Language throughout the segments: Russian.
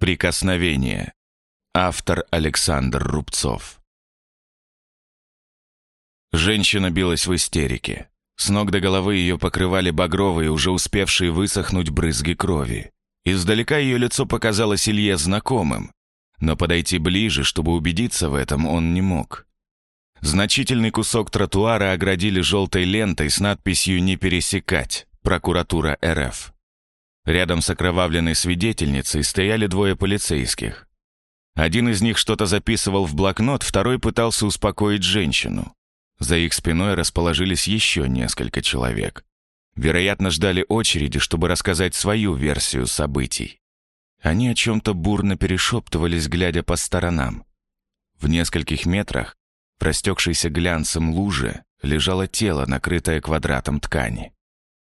Прикосновение. Автор Александр Рубцов. Женщина билась в истерике. С ног до головы ее покрывали багровые, уже успевшие высохнуть брызги крови. Издалека ее лицо показалось Илье знакомым, но подойти ближе, чтобы убедиться в этом, он не мог. Значительный кусок тротуара оградили желтой лентой с надписью «Не пересекать. Прокуратура РФ». Рядом с окровавленной свидетельницей стояли двое полицейских. Один из них что-то записывал в блокнот, второй пытался успокоить женщину. За их спиной расположились еще несколько человек. Вероятно, ждали очереди, чтобы рассказать свою версию событий. Они о чем-то бурно перешептывались, глядя по сторонам. В нескольких метрах, в растекшейся глянцем луже, лежало тело, накрытое квадратом ткани.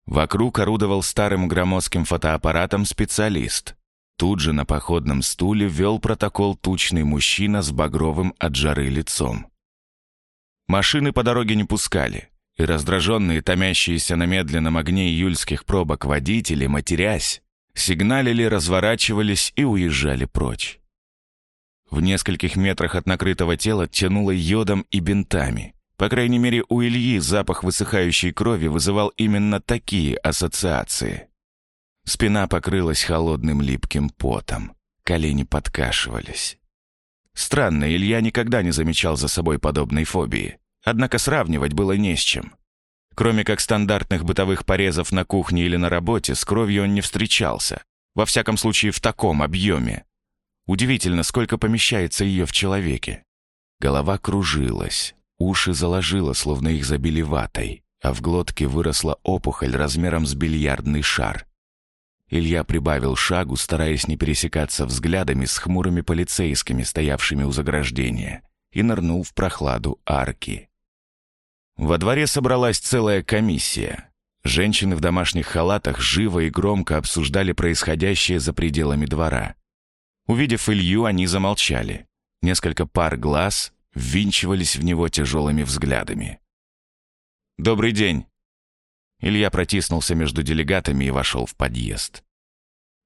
Вокруг орудовал старым громоздким фотоаппаратом специалист. Тут же на походном стуле вел протокол тучный мужчина с багровым от жары лицом. Машины по дороге не пускали, и раздраженные, томящиеся на медленном огне июльских пробок водители, матерясь, сигналили, разворачивались и уезжали прочь. В нескольких метрах от накрытого тела тянуло йодом и бинтами. По крайней мере, у Ильи запах высыхающей крови вызывал именно такие ассоциации. Спина покрылась холодным липким потом. Колени подкашивались. Странно, Илья никогда не замечал за собой подобной фобии. Однако сравнивать было не с чем. Кроме как стандартных бытовых порезов на кухне или на работе, с кровью он не встречался. Во всяком случае, в таком объеме. Удивительно, сколько помещается ее в человеке. Голова кружилась, Уши заложило, словно их забили ватой, а в глотке выросла опухоль размером с бильярдный шар. Илья прибавил шагу, стараясь не пересекаться взглядами с хмурыми полицейскими, стоявшими у заграждения, и нырнул в прохладу арки. Во дворе собралась целая комиссия. Женщины в домашних халатах живо и громко обсуждали происходящее за пределами двора. Увидев Илью, они замолчали. Несколько пар глаз ввинчивались в него тяжелыми взглядами. «Добрый день!» Илья протиснулся между делегатами и вошел в подъезд.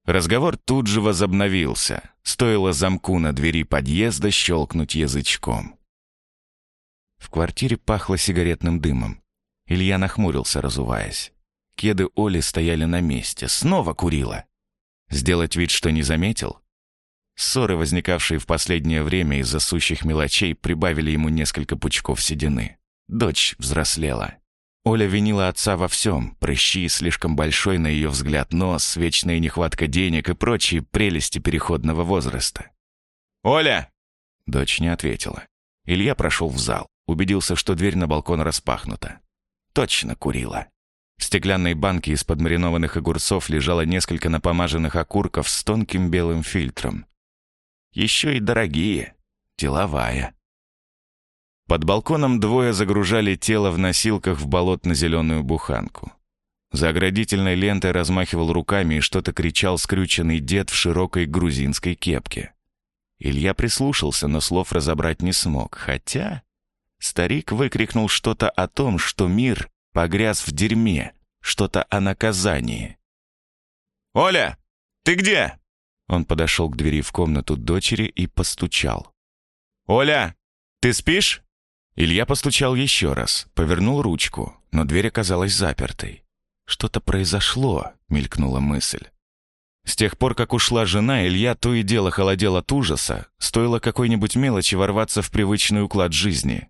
Разговор тут же возобновился. Стоило замку на двери подъезда щелкнуть язычком. В квартире пахло сигаретным дымом. Илья нахмурился, разуваясь. Кеды Оли стояли на месте. Снова курила. Сделать вид, что не заметил? Ссоры, возникавшие в последнее время из-за сущих мелочей, прибавили ему несколько пучков седины. Дочь взрослела. Оля винила отца во всем. Прыщи, слишком большой, на ее взгляд, нос, вечная нехватка денег и прочие прелести переходного возраста. «Оля!» Дочь не ответила. Илья прошел в зал. Убедился, что дверь на балкон распахнута. Точно курила. В стеклянной банке из-под маринованных огурцов лежало несколько напомаженных окурков с тонким белым фильтром. Еще и дорогие. Деловая. Под балконом двое загружали тело в носилках в болотно-зеленую буханку. За оградительной лентой размахивал руками и что-то кричал скрюченный дед в широкой грузинской кепке. Илья прислушался, но слов разобрать не смог, хотя... Старик выкрикнул что-то о том, что мир погряз в дерьме, что-то о наказании. «Оля, ты где?» Он подошел к двери в комнату дочери и постучал. «Оля, ты спишь?» Илья постучал еще раз, повернул ручку, но дверь оказалась запертой. «Что-то произошло», — мелькнула мысль. С тех пор, как ушла жена, Илья то и дело холодел от ужаса, стоило какой-нибудь мелочи ворваться в привычный уклад жизни.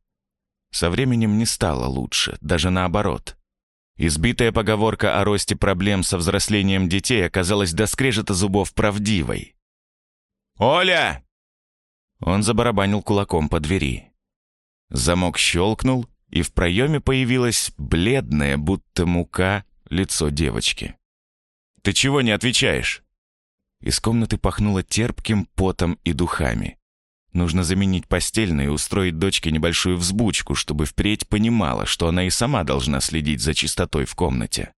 Со временем не стало лучше, даже наоборот. Избитая поговорка о росте проблем со взрослением детей оказалась до скрежета зубов правдивой. «Оля!» Он забарабанил кулаком по двери. Замок щелкнул, и в проеме появилось бледное, будто мука, лицо девочки. «Ты чего не отвечаешь?» Из комнаты пахнуло терпким потом и духами. Нужно заменить постельное и устроить дочке небольшую взбучку, чтобы впредь понимала, что она и сама должна следить за чистотой в комнате.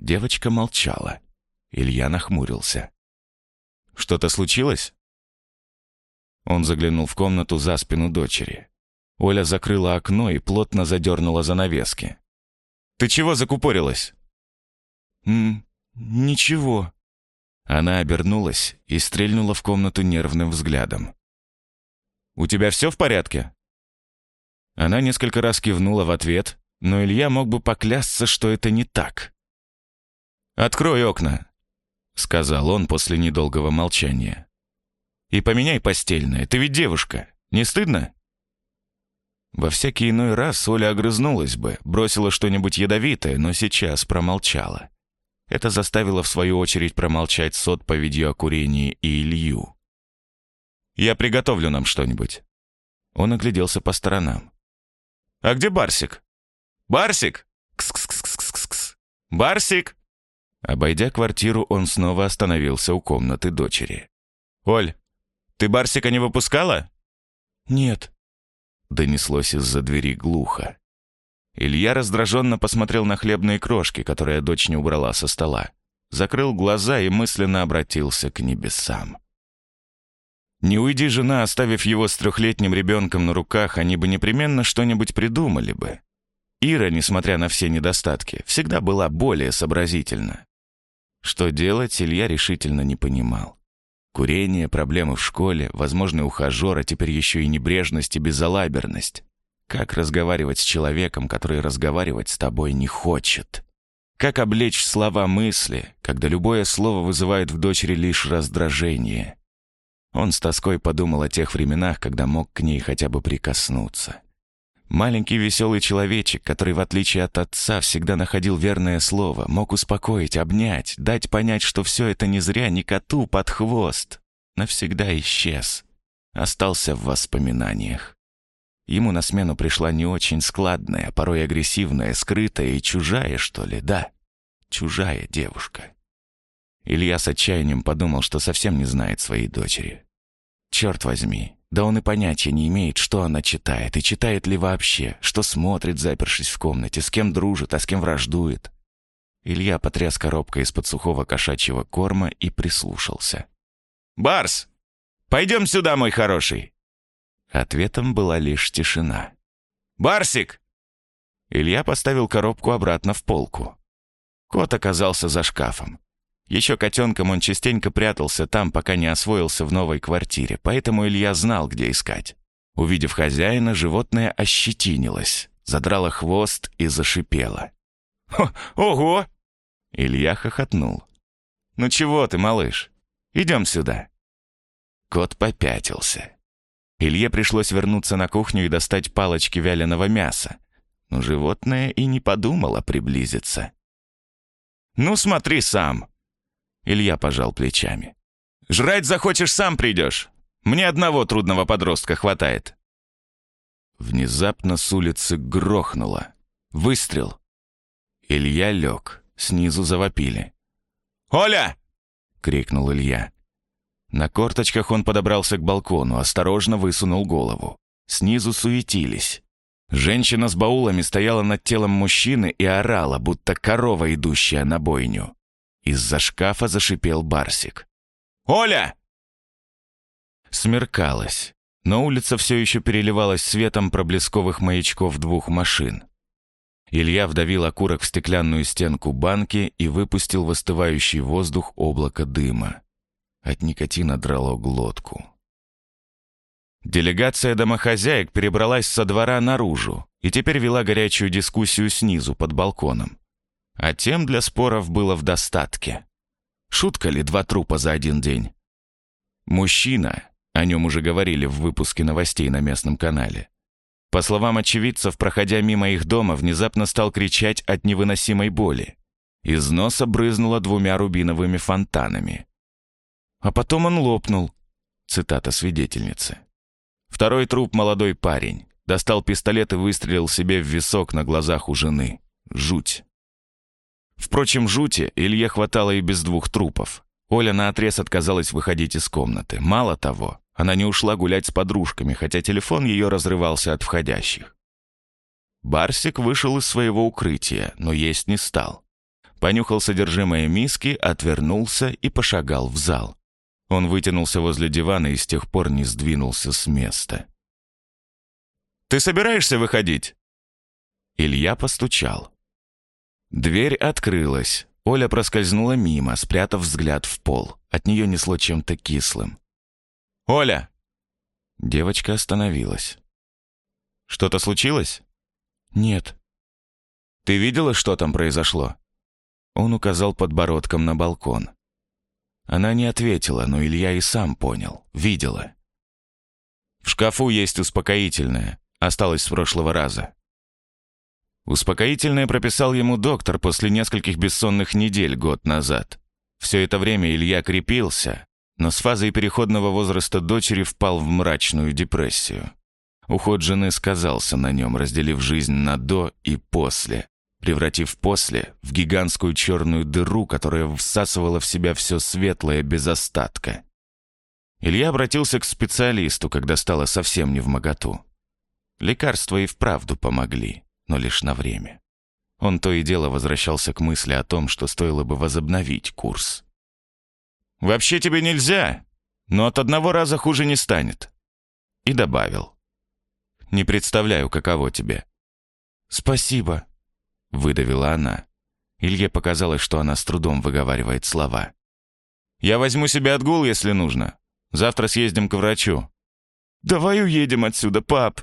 Девочка молчала. Илья нахмурился. «Что-то случилось?» Он заглянул в комнату за спину дочери. Оля закрыла окно и плотно задернула занавески. «Ты чего закупорилась?» «М «Ничего». Она обернулась и стрельнула в комнату нервным взглядом. «У тебя все в порядке?» Она несколько раз кивнула в ответ, но Илья мог бы поклясться, что это не так. «Открой окна», — сказал он после недолгого молчания. «И поменяй постельное, ты ведь девушка, не стыдно?» Во всякий иной раз Оля огрызнулась бы, бросила что-нибудь ядовитое, но сейчас промолчала. Это заставило, в свою очередь, промолчать с отповедью о курении и Илью. «Я приготовлю нам что-нибудь». Он огляделся по сторонам. «А где Барсик?» «Барсик! Кс-кс-кс-кс-кс! Барсик!» Обойдя квартиру, он снова остановился у комнаты дочери. «Оль, ты Барсика не выпускала?» «Нет», — донеслось из-за двери глухо. Илья раздраженно посмотрел на хлебные крошки, которые дочь не убрала со стола. Закрыл глаза и мысленно обратился к небесам. Не уйди жена, оставив его с трехлетним ребенком на руках, они бы непременно что-нибудь придумали бы. Ира, несмотря на все недостатки, всегда была более сообразительна. Что делать, Илья решительно не понимал. Курение, проблемы в школе, возможный ухажер, а теперь еще и небрежность и безалаберность. Как разговаривать с человеком, который разговаривать с тобой не хочет? Как облечь слова мысли, когда любое слово вызывает в дочери лишь раздражение? Он с тоской подумал о тех временах, когда мог к ней хотя бы прикоснуться. Маленький веселый человечек, который, в отличие от отца, всегда находил верное слово, мог успокоить, обнять, дать понять, что все это не зря, не коту под хвост. Навсегда исчез. Остался в воспоминаниях. Ему на смену пришла не очень складная, порой агрессивная, скрытая и чужая, что ли, да? Чужая девушка. Илья с отчаянием подумал, что совсем не знает своей дочери. Черт возьми, да он и понятия не имеет, что она читает, и читает ли вообще, что смотрит, запершись в комнате, с кем дружит, а с кем враждует. Илья потряс коробкой из-под сухого кошачьего корма и прислушался. «Барс! Пойдем сюда, мой хороший!» Ответом была лишь тишина. «Барсик!» Илья поставил коробку обратно в полку. Кот оказался за шкафом. Еще котенком он частенько прятался там, пока не освоился в новой квартире, поэтому Илья знал, где искать. Увидев хозяина, животное ощетинилось, задрало хвост и зашипело. «Ого!» Илья хохотнул. «Ну чего ты, малыш? Идем сюда». Кот попятился. Илье пришлось вернуться на кухню и достать палочки вяленого мяса. Но животное и не подумало приблизиться. «Ну, смотри сам!» Илья пожал плечами. «Жрать захочешь, сам придешь. Мне одного трудного подростка хватает». Внезапно с улицы грохнуло. Выстрел. Илья лег. Снизу завопили. «Оля!» — крикнул Илья. На корточках он подобрался к балкону, осторожно высунул голову. Снизу суетились. Женщина с баулами стояла над телом мужчины и орала, будто корова, идущая на бойню. Из-за шкафа зашипел Барсик. «Оля!» Смеркалось, но улица все еще переливалась светом проблесковых маячков двух машин. Илья вдавил окурок в стеклянную стенку банки и выпустил в остывающий воздух облако дыма. От никотина драло глотку. Делегация домохозяек перебралась со двора наружу и теперь вела горячую дискуссию снизу, под балконом. А тем для споров было в достатке. Шутка ли два трупа за один день? Мужчина, о нем уже говорили в выпуске новостей на местном канале, по словам очевидцев, проходя мимо их дома, внезапно стал кричать от невыносимой боли. Из носа брызнуло двумя рубиновыми фонтанами. А потом он лопнул. Цитата свидетельницы. Второй труп молодой парень. Достал пистолет и выстрелил себе в висок на глазах у жены. Жуть. Впрочем, жути Илье хватало и без двух трупов. Оля наотрез отказалась выходить из комнаты. Мало того, она не ушла гулять с подружками, хотя телефон ее разрывался от входящих. Барсик вышел из своего укрытия, но есть не стал. Понюхал содержимое миски, отвернулся и пошагал в зал. Он вытянулся возле дивана и с тех пор не сдвинулся с места. «Ты собираешься выходить?» Илья постучал. Дверь открылась. Оля проскользнула мимо, спрятав взгляд в пол. От нее несло чем-то кислым. «Оля!» Девочка остановилась. «Что-то случилось?» «Нет». «Ты видела, что там произошло?» Он указал подбородком на балкон. Она не ответила, но Илья и сам понял. Видела. «В шкафу есть успокоительное. Осталось с прошлого раза». Успокоительное прописал ему доктор после нескольких бессонных недель год назад. Все это время Илья крепился, но с фазой переходного возраста дочери впал в мрачную депрессию. Уход жены сказался на нем, разделив жизнь на «до» и «после», превратив «после» в гигантскую черную дыру, которая всасывала в себя все светлое без остатка. Илья обратился к специалисту, когда стало совсем не в моготу. Лекарства и вправду помогли, но лишь на время. Он то и дело возвращался к мысли о том, что стоило бы возобновить курс. «Вообще тебе нельзя, но от одного раза хуже не станет». И добавил. «Не представляю, каково тебе». «Спасибо», — выдавила она. Илье показалось, что она с трудом выговаривает слова. «Я возьму себе отгул, если нужно. Завтра съездим к врачу». «Давай уедем отсюда, пап!»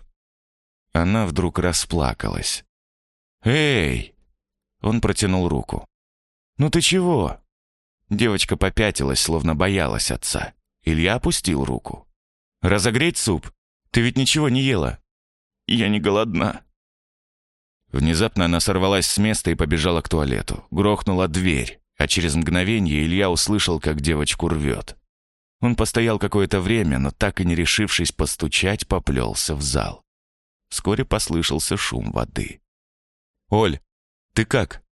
Она вдруг расплакалась. «Эй!» Он протянул руку. «Ну ты чего?» Девочка попятилась, словно боялась отца. Илья опустил руку. «Разогреть суп? Ты ведь ничего не ела?» «Я не голодна», Внезапно она сорвалась с места и побежала к туалету. Грохнула дверь, а через мгновение Илья услышал, как девочку рвет. Он постоял какое-то время, но так и не решившись постучать, поплелся в зал. Вскоре послышался шум воды. «Оль, ты как?»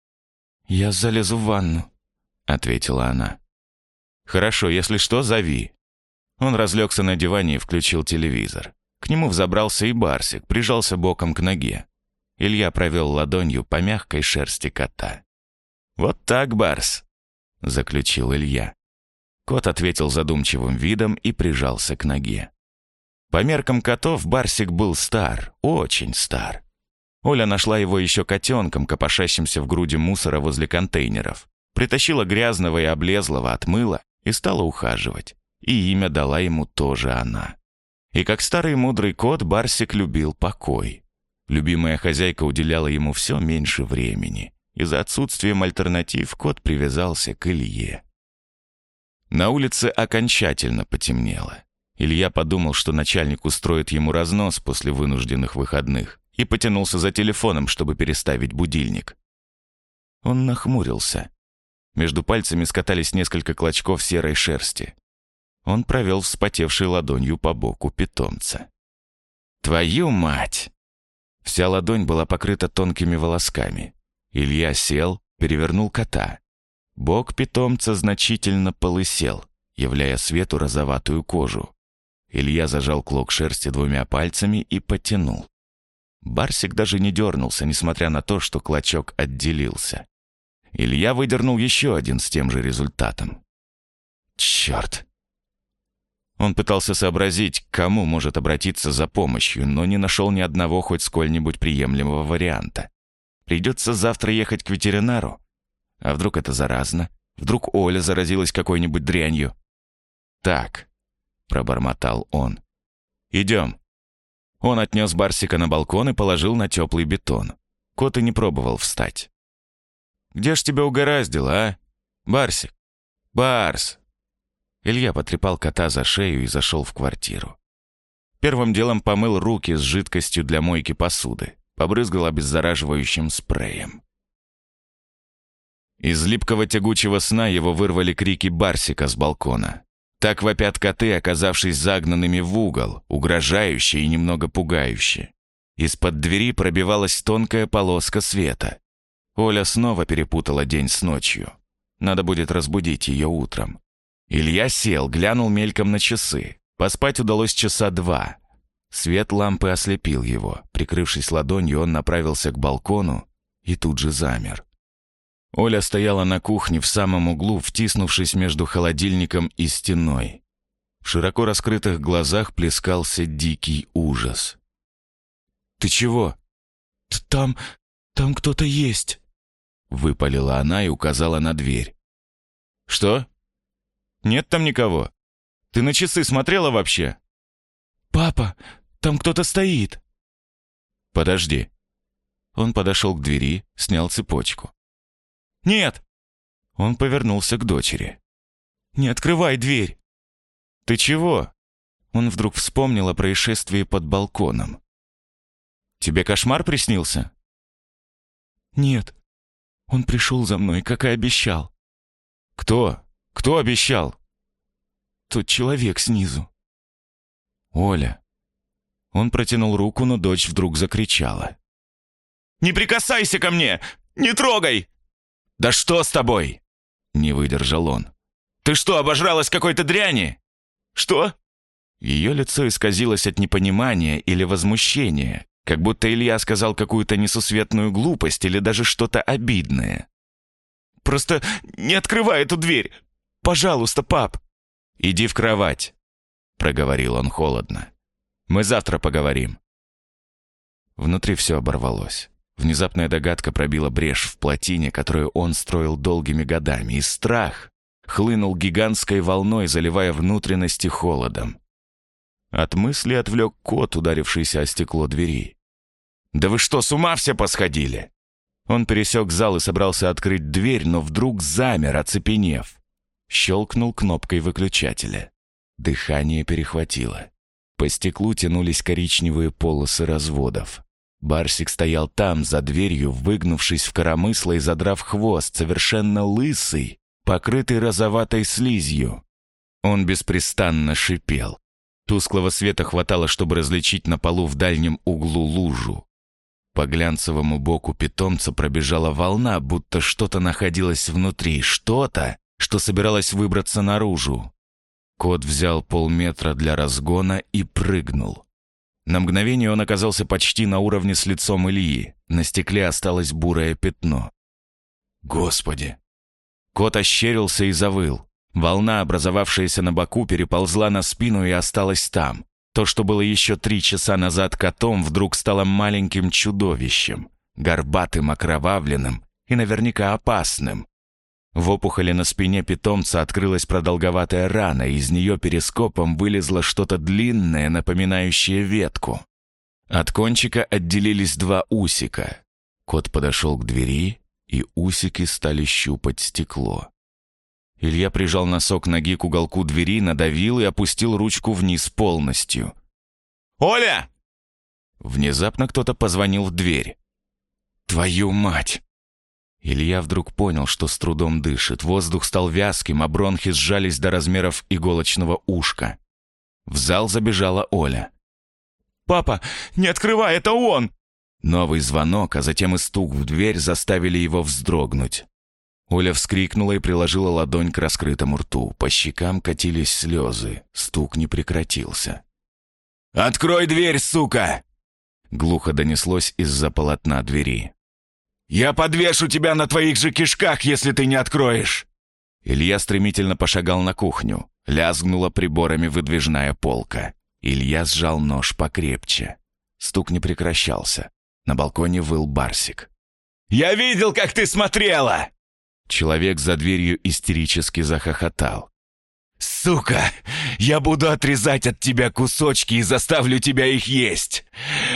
«Я залезу в ванну», — ответила она. «Хорошо, если что, зови». Он разлегся на диване и включил телевизор. К нему взобрался и Барсик, прижался боком к ноге. Илья провел ладонью по мягкой шерсти кота. «Вот так, Барс!» — заключил Илья. Кот ответил задумчивым видом и прижался к ноге. По меркам котов Барсик был стар, очень стар. Оля нашла его еще котенком, копошащимся в груди мусора возле контейнеров. Притащила грязного и облезлого от мыла и стала ухаживать. И имя дала ему тоже она. И как старый мудрый кот, Барсик любил покой. Любимая хозяйка уделяла ему все меньше времени. Из-за отсутствием альтернатив кот привязался к Илье. На улице окончательно потемнело. Илья подумал, что начальник устроит ему разнос после вынужденных выходных, и потянулся за телефоном, чтобы переставить будильник. Он нахмурился. Между пальцами скатались несколько клочков серой шерсти. Он провел вспотевшей ладонью по боку питомца. «Твою мать!» Вся ладонь была покрыта тонкими волосками. Илья сел, перевернул кота. Бок питомца значительно полысел, являя свету розоватую кожу. Илья зажал клок шерсти двумя пальцами и потянул. Барсик даже не дернулся, несмотря на то, что клочок отделился. Илья выдернул еще один с тем же результатом. Черт! Он пытался сообразить, к кому может обратиться за помощью, но не нашел ни одного хоть сколь-нибудь приемлемого варианта. Придется завтра ехать к ветеринару. А вдруг это заразно? Вдруг Оля заразилась какой-нибудь дрянью? «Так», — пробормотал он. «Идем». Он отнес Барсика на балкон и положил на теплый бетон. Кот и не пробовал встать. «Где ж тебя угораздило, а? Барсик? Барс, Илья потрепал кота за шею и зашел в квартиру. Первым делом помыл руки с жидкостью для мойки посуды, побрызгал обеззараживающим спреем. Из липкого тягучего сна его вырвали крики Барсика с балкона. Так вопят коты, оказавшись загнанными в угол, угрожающе и немного пугающе. Из-под двери пробивалась тонкая полоска света. Оля снова перепутала день с ночью. Надо будет разбудить ее утром. Илья сел, глянул мельком на часы. Поспать удалось часа два. Свет лампы ослепил его. Прикрывшись ладонью, он направился к балкону и тут же замер. Оля стояла на кухне в самом углу, втиснувшись между холодильником и стеной. В широко раскрытых глазах плескался дикий ужас. «Ты чего?» «Там... там кто-то есть». — выпалила она и указала на дверь. «Что? Нет там никого? Ты на часы смотрела вообще?» «Папа, там кто-то стоит!» «Подожди». Он подошел к двери, снял цепочку. «Нет!» Он повернулся к дочери. «Не открывай дверь!» «Ты чего?» Он вдруг вспомнил о происшествии под балконом. «Тебе кошмар приснился?» «Нет. Он пришел за мной, как и обещал». «Кто? Кто обещал?» «Тот человек снизу». «Оля». Он протянул руку, но дочь вдруг закричала. «Не прикасайся ко мне! Не трогай!» «Да что с тобой?» Не выдержал он. «Ты что, обожралась какой-то дряни?» «Что?» Ее лицо исказилось от непонимания или возмущения, как будто Илья сказал какую-то несусветную глупость или даже что-то обидное. «Просто не открывай эту дверь! Пожалуйста, пап!» «Иди в кровать», — проговорил он холодно. «Мы завтра поговорим». Внутри все оборвалось. Внезапная догадка пробила брешь в плотине, которую он строил долгими годами, и страх хлынул гигантской волной, заливая внутренности холодом. От мысли отвлек кот, ударившийся о стекло двери. «Да вы что, с ума все посходили?» Он пересек зал и собрался открыть дверь, но вдруг замер, оцепенев. Щелкнул кнопкой выключателя. Дыхание перехватило. По стеклу тянулись коричневые полосы разводов. Барсик стоял там, за дверью, выгнувшись в коромысло и задрав хвост, совершенно лысый, покрытый розоватой слизью. Он беспрестанно шипел. Тусклого света хватало, чтобы различить на полу в дальнем углу лужу. По глянцевому боку питомца пробежала волна, будто что-то находилось внутри, что-то, что собиралось выбраться наружу. Кот взял полметра для разгона и прыгнул. На мгновение он оказался почти на уровне с лицом Ильи. На стекле осталось бурое пятно. «Господи!» Кот ощерился и завыл. Волна, образовавшаяся на боку, переползла на спину и осталась там. То, что было еще три часа назад котом, вдруг стало маленьким чудовищем, горбатым, окровавленным и наверняка опасным. В опухоли на спине питомца открылась продолговатая рана, и из нее перископом вылезло что-то длинное, напоминающее ветку. От кончика отделились два усика. Кот подошел к двери, и усики стали щупать стекло. Илья прижал носок ноги к уголку двери, надавил и опустил ручку вниз полностью. «Оля!» Внезапно кто-то позвонил в дверь. «Твою мать!» Илья вдруг понял, что с трудом дышит. Воздух стал вязким, а бронхи сжались до размеров иголочного ушка. В зал забежала Оля. «Папа, не открывай, это он!» Новый звонок, а затем и стук в дверь заставили его вздрогнуть. Оля вскрикнула и приложила ладонь к раскрытому рту. По щекам катились слезы. Стук не прекратился. «Открой дверь, сука!» Глухо донеслось из-за полотна двери. «Я подвешу тебя на твоих же кишках, если ты не откроешь!» Илья стремительно пошагал на кухню. Лязгнула приборами выдвижная полка. Илья сжал нож покрепче. Стук не прекращался. На балконе выл Барсик. «Я видел, как ты смотрела!» Человек за дверью истерически захохотал. «Сука! Я буду отрезать от тебя кусочки и заставлю тебя их есть!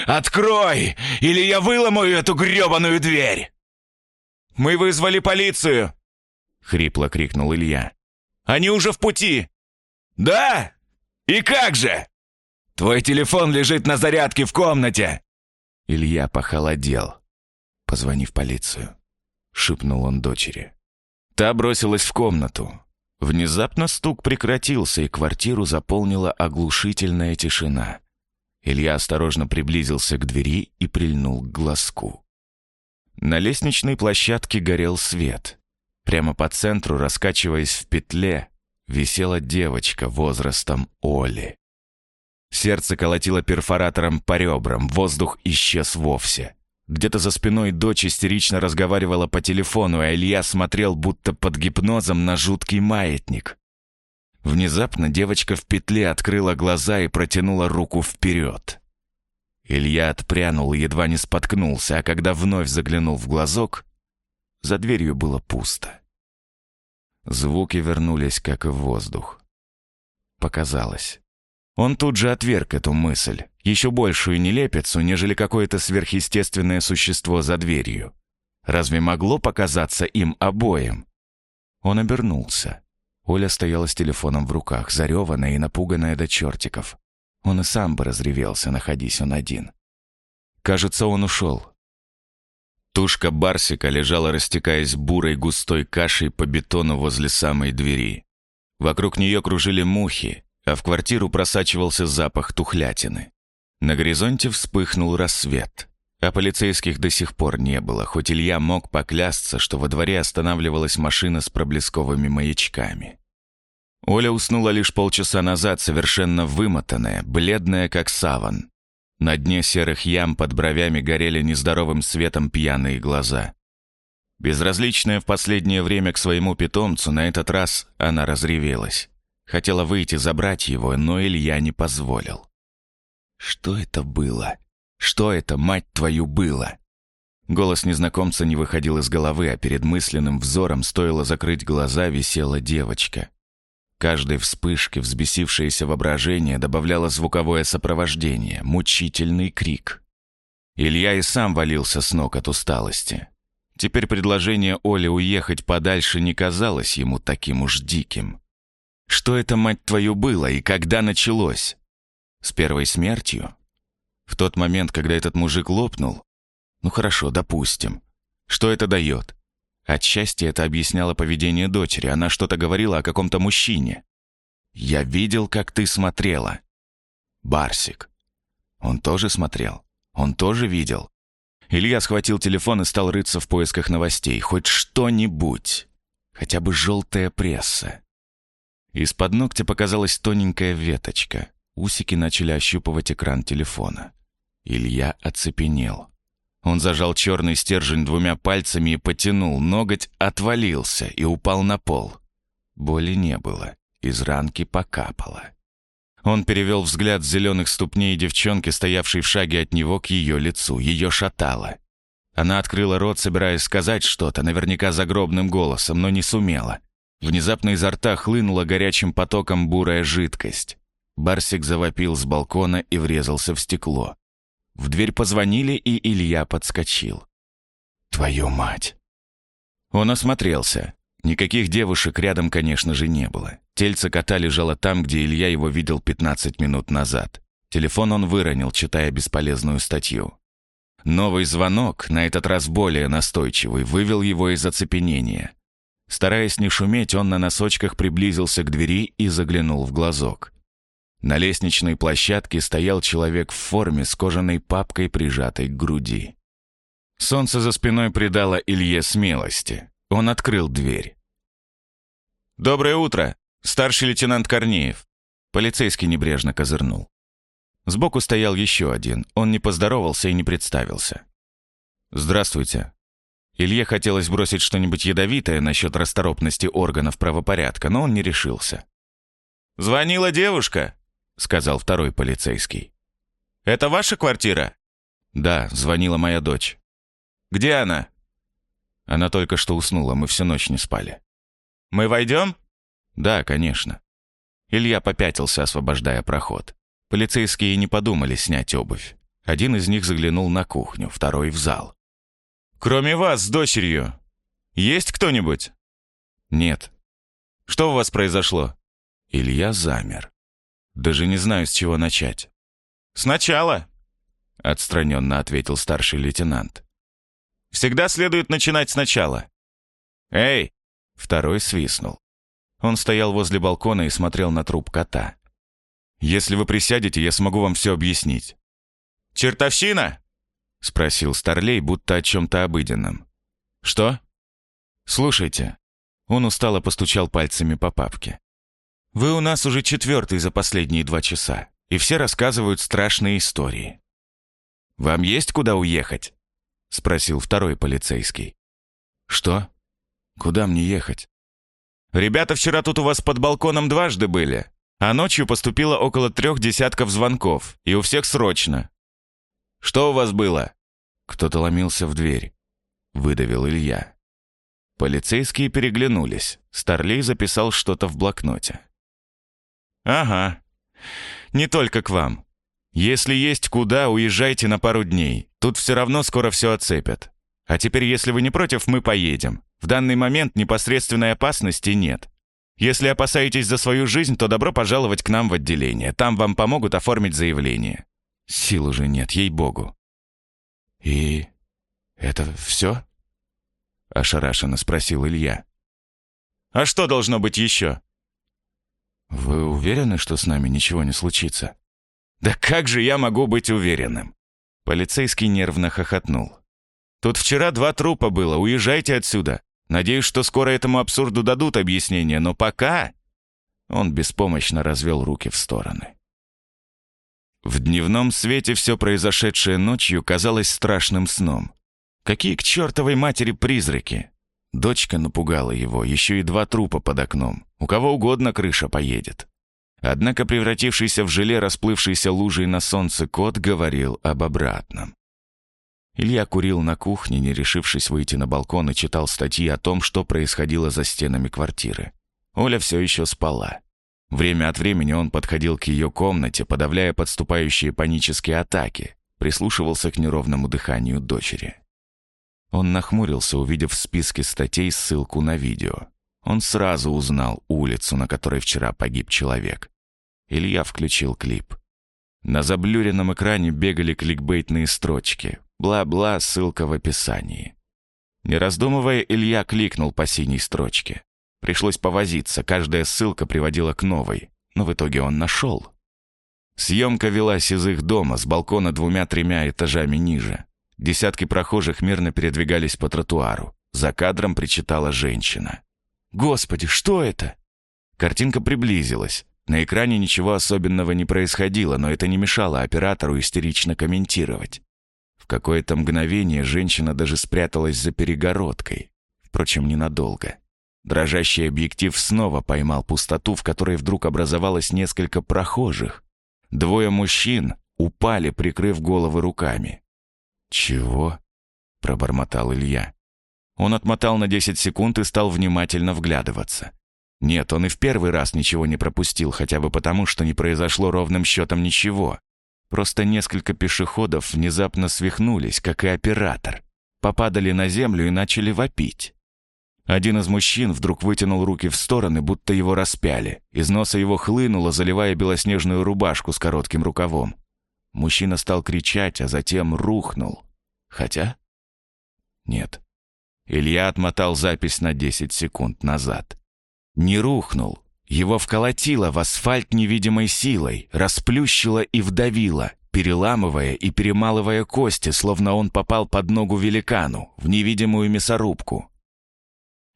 Открой, или я выломаю эту грёбаную дверь!» «Мы вызвали полицию!» — хрипло крикнул Илья. «Они уже в пути!» «Да? И как же? Твой телефон лежит на зарядке в комнате!» Илья похолодел. «Позвони в полицию», — шепнул он дочери. Та бросилась в комнату. Внезапно стук прекратился, и квартиру заполнила оглушительная тишина. Илья осторожно приблизился к двери и прильнул к глазку. На лестничной площадке горел свет. Прямо по центру, раскачиваясь в петле, висела девочка возрастом Оли. Сердце колотило перфоратором по ребрам, воздух исчез вовсе. Где-то за спиной дочь истерично разговаривала по телефону, а Илья смотрел будто под гипнозом на жуткий маятник. Внезапно девочка в петле открыла глаза и протянула руку вперед. Илья отпрянул и едва не споткнулся, а когда вновь заглянул в глазок, За дверью было пусто. Звуки вернулись, как и воздух. Показалось. Он тут же отверг эту мысль, еще большую нелепицу, нежели какое-то сверхъестественное существо за дверью. Разве могло показаться им обоим? Он обернулся. Оля стояла с телефоном в руках, зареванная и напуганная до чертиков. Он и сам бы разревелся, находясь он один. Кажется, он ушел. Тушка Барсика лежала, растекаясь бурой густой кашей по бетону возле самой двери. Вокруг нее кружили мухи, а в квартиру просачивался запах тухлятины. На горизонте вспыхнул рассвет, а полицейских до сих пор не было, хоть Илья мог поклясться, что во дворе останавливалась машина с проблесковыми маячками. Оля уснула лишь полчаса назад, совершенно вымотанная, бледная, как саван. На дне серых ям под бровями горели нездоровым светом пьяные глаза. Безразличная в последнее время к своему питомцу, на этот раз она разревелась. Хотела выйти забрать его, но Илья не позволил. Что это было? Что это, мать твою, было? Голос незнакомца не выходил из головы, а перед мысленным взором стоило закрыть глаза, висела девочка. Каждой вспышке взбесившееся воображение добавляло звуковое сопровождение, мучительный крик. Илья и сам валился с ног от усталости. Теперь предложение Оли уехать подальше не казалось ему таким уж диким. Что это, мать твою, было и когда началось? С первой смертью? В тот момент, когда этот мужик лопнул? Ну хорошо, допустим. Что это дает? Отчасти это объясняло поведение дочери. Она что-то говорила о каком-то мужчине. «Я видел, как ты смотрела». Барсик. Он тоже смотрел. Он тоже видел. Илья схватил телефон и стал рыться в поисках новостей. Хоть что-нибудь. Хотя бы желтая пресса. Из-под ногтя показалась тоненькая веточка. Усики начали ощупывать экран телефона. Илья оцепенел. Он зажал черный стержень двумя пальцами и потянул. Ноготь отвалился и упал на пол. Боли не было. Из ранки покапало. Он перевел взгляд с зеленых ступней девчонки, стоявшей в шаге от него, к ее лицу. Ее шатало. Она открыла рот, собираясь сказать что-то, наверняка загробным голосом, но не сумела. Внезапно изо рта хлынула горячим потоком бурая жидкость. Барсик завопил с балкона и врезался в стекло. В дверь позвонили, и Илья подскочил. «Твою мать!» Он осмотрелся. Никаких девушек рядом, конечно же, не было. Тельце кота лежало там, где Илья его видел 15 минут назад. Телефон он выронил, читая бесполезную статью. Новый звонок, на этот раз более настойчивый, вывел его из оцепенения. Стараясь не шуметь, он на носочках приблизился к двери и заглянул в глазок. На лестничной площадке стоял человек в форме с кожаной папкой, прижатой к груди. Солнце за спиной придало Илье смелости. Он открыл дверь. «Доброе утро, старший лейтенант Корнеев!» Полицейский небрежно козырнул. Сбоку стоял еще один. Он не поздоровался и не представился. «Здравствуйте». Илье хотелось бросить что-нибудь ядовитое насчет расторопности органов правопорядка, но он не решился. «Звонила девушка», сказал второй полицейский. «Это ваша квартира?» «Да, звонила моя дочь». «Где она?» Она только что уснула, мы всю ночь не спали. «Мы войдем?» «Да, конечно». Илья попятился, освобождая проход. Полицейские не подумали снять обувь. Один из них заглянул на кухню, второй — в зал. «Кроме вас с дочерью, есть кто-нибудь?» «Нет». «Что у вас произошло?» Илья замер. Даже не знаю, с чего начать». «Сначала», — отстраненно ответил старший лейтенант. «Всегда следует начинать сначала». «Эй!» — второй свистнул. Он стоял возле балкона и смотрел на труп кота. «Если вы присядете, я смогу вам все объяснить». «Чертовщина?» — спросил Старлей, будто о чем-то обыденном. «Что?» «Слушайте». Он устало постучал пальцами по папке. Вы у нас уже четвертый за последние два часа, и все рассказывают страшные истории. Вам есть куда уехать? Спросил второй полицейский. Что? Куда мне ехать? Ребята вчера тут у вас под балконом дважды были, а ночью поступило около трех десятков звонков, и у всех срочно. Что у вас было? Кто-то ломился в дверь. Выдавил Илья. Полицейские переглянулись. Старлей записал что-то в блокноте. «Ага. Не только к вам. Если есть куда, уезжайте на пару дней. Тут все равно скоро все оцепят. А теперь, если вы не против, мы поедем. В данный момент непосредственной опасности нет. Если опасаетесь за свою жизнь, то добро пожаловать к нам в отделение. Там вам помогут оформить заявление. Сил уже нет, ей-богу». «И это все?» — ошарашенно спросил Илья. «А что должно быть еще?» «Вы уверены, что с нами ничего не случится?» «Да как же я могу быть уверенным?» Полицейский нервно хохотнул. «Тут вчера два трупа было, уезжайте отсюда. Надеюсь, что скоро этому абсурду дадут объяснение, но пока...» Он беспомощно развел руки в стороны. В дневном свете все произошедшее ночью казалось страшным сном. Какие к чертовой матери призраки? Дочка напугала его, еще и два трупа под окном. У кого угодно крыша поедет. Однако превратившийся в желе расплывшейся лужей на солнце кот говорил об обратном. Илья курил на кухне, не решившись выйти на балкон, и читал статьи о том, что происходило за стенами квартиры. Оля все еще спала. Время от времени он подходил к ее комнате, подавляя подступающие панические атаки, прислушивался к неровному дыханию дочери. Он нахмурился, увидев в списке статей ссылку на видео. Он сразу узнал улицу, на которой вчера погиб человек. Илья включил клип. На заблюренном экране бегали кликбейтные строчки. Бла-бла, ссылка в описании. Не раздумывая, Илья кликнул по синей строчке. Пришлось повозиться, каждая ссылка приводила к новой, но в итоге он нашел. Съемка велась из их дома, с балкона двумя-тремя этажами ниже. Десятки прохожих мирно передвигались по тротуару. За кадром причитала женщина. «Господи, что это?» Картинка приблизилась. На экране ничего особенного не происходило, но это не мешало оператору истерично комментировать. В какое-то мгновение женщина даже спряталась за перегородкой. Впрочем, ненадолго. Дрожащий объектив снова поймал пустоту, в которой вдруг образовалось несколько прохожих. Двое мужчин упали, прикрыв головы руками. «Чего?» — пробормотал Илья. Он отмотал на 10 секунд и стал внимательно вглядываться. Нет, он и в первый раз ничего не пропустил, хотя бы потому, что не произошло ровным счетом ничего. Просто несколько пешеходов внезапно свихнулись, как и оператор. Попадали на землю и начали вопить. Один из мужчин вдруг вытянул руки в стороны, будто его распяли. Из носа его хлынуло, заливая белоснежную рубашку с коротким рукавом. Мужчина стал кричать, а затем рухнул. Хотя... Нет. Илья отмотал запись на 10 секунд назад. Не рухнул. Его вколотило в асфальт невидимой силой, расплющило и вдавило, переламывая и перемалывая кости, словно он попал под ногу великану, в невидимую мясорубку.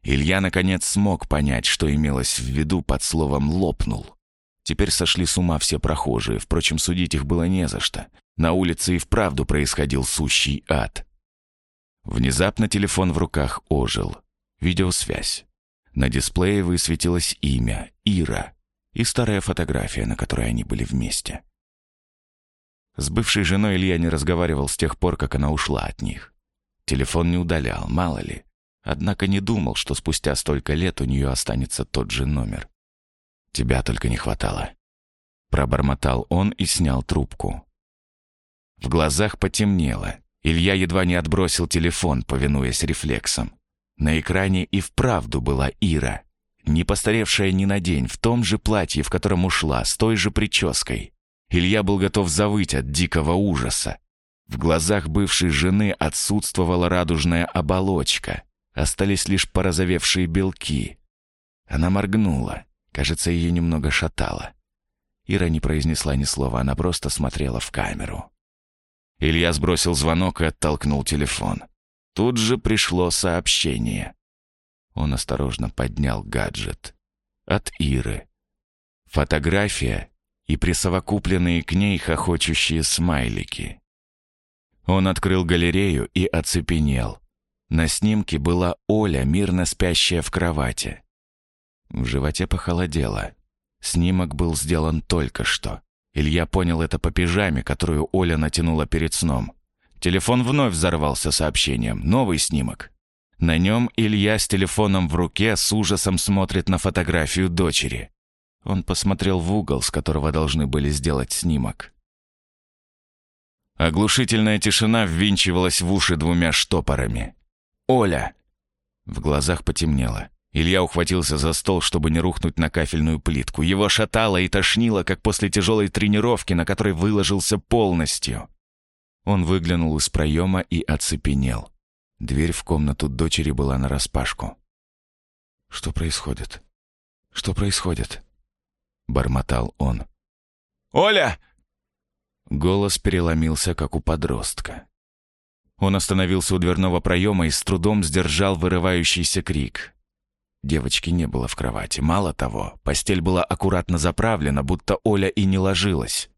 Илья, наконец, смог понять, что имелось в виду под словом «лопнул». Теперь сошли с ума все прохожие, впрочем, судить их было не за что. На улице и вправду происходил сущий ад. Внезапно телефон в руках ожил. Видеосвязь. На дисплее высветилось имя Ира и старая фотография, на которой они были вместе. С бывшей женой Илья не разговаривал с тех пор, как она ушла от них. Телефон не удалял, мало ли. Однако не думал, что спустя столько лет у нее останется тот же номер. Тебя только не хватало». Пробормотал он и снял трубку. В глазах потемнело. Илья едва не отбросил телефон, повинуясь рефлексам. На экране и вправду была Ира. Не постаревшая ни на день, в том же платье, в котором ушла, с той же прической. Илья был готов завыть от дикого ужаса. В глазах бывшей жены отсутствовала радужная оболочка. Остались лишь порозовевшие белки. Она моргнула. Кажется, ее немного шатало. Ира не произнесла ни слова, она просто смотрела в камеру. Илья сбросил звонок и оттолкнул телефон. Тут же пришло сообщение. Он осторожно поднял гаджет. От Иры. Фотография и присовокупленные к ней хохочущие смайлики. Он открыл галерею и оцепенел. На снимке была Оля, мирно спящая в кровати. В животе похолодело. Снимок был сделан только что. Илья понял это по пижаме, которую Оля натянула перед сном. Телефон вновь взорвался сообщением. Новый снимок. На нем Илья с телефоном в руке с ужасом смотрит на фотографию дочери. Он посмотрел в угол, с которого должны были сделать снимок. Оглушительная тишина ввинчивалась в уши двумя штопорами. «Оля!» В глазах потемнело. Илья ухватился за стол, чтобы не рухнуть на кафельную плитку. Его шатало и тошнило, как после тяжелой тренировки, на которой выложился полностью. Он выглянул из проема и оцепенел. Дверь в комнату дочери была нараспашку. «Что происходит? Что происходит?» Бормотал он. «Оля!» Голос переломился, как у подростка. Он остановился у дверного проема и с трудом сдержал вырывающийся крик. Девочки не было в кровати. Мало того, постель была аккуратно заправлена, будто Оля и не ложилась.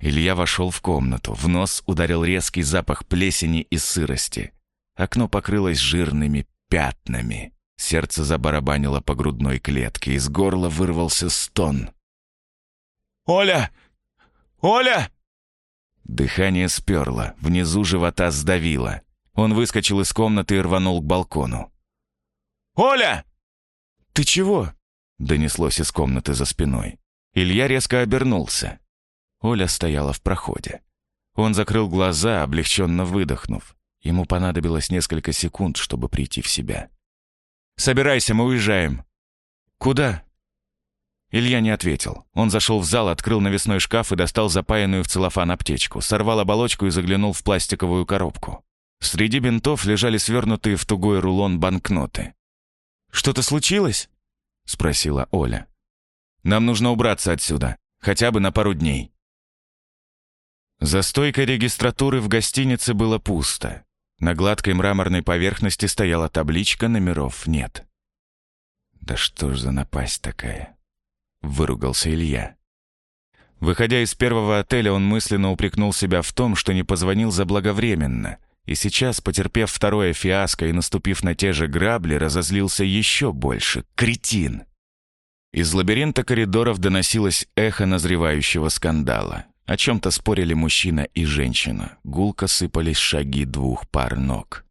Илья вошел в комнату. В нос ударил резкий запах плесени и сырости. Окно покрылось жирными пятнами. Сердце забарабанило по грудной клетке. Из горла вырвался стон. «Оля! Оля!» Дыхание сперло, внизу живота сдавило. Он выскочил из комнаты и рванул к балкону. «Оля!» «Ты чего?» — донеслось из комнаты за спиной. Илья резко обернулся. Оля стояла в проходе. Он закрыл глаза, облегченно выдохнув. Ему понадобилось несколько секунд, чтобы прийти в себя. «Собирайся, мы уезжаем». «Куда?» Илья не ответил. Он зашел в зал, открыл навесной шкаф и достал запаянную в целлофан аптечку, сорвал оболочку и заглянул в пластиковую коробку. Среди бинтов лежали свернутые в тугой рулон банкноты. «Что-то случилось?» — спросила Оля. «Нам нужно убраться отсюда, хотя бы на пару дней». За стойкой регистратуры в гостинице было пусто. На гладкой мраморной поверхности стояла табличка, номеров нет. «Да что ж за напасть такая?» — выругался Илья. Выходя из первого отеля, он мысленно упрекнул себя в том, что не позвонил заблаговременно, и сейчас, потерпев второе фиаско и наступив на те же грабли, разозлился еще больше. Кретин! Из лабиринта коридоров доносилось эхо назревающего скандала. О чем-то спорили мужчина и женщина. Гулко сыпались шаги двух пар ног.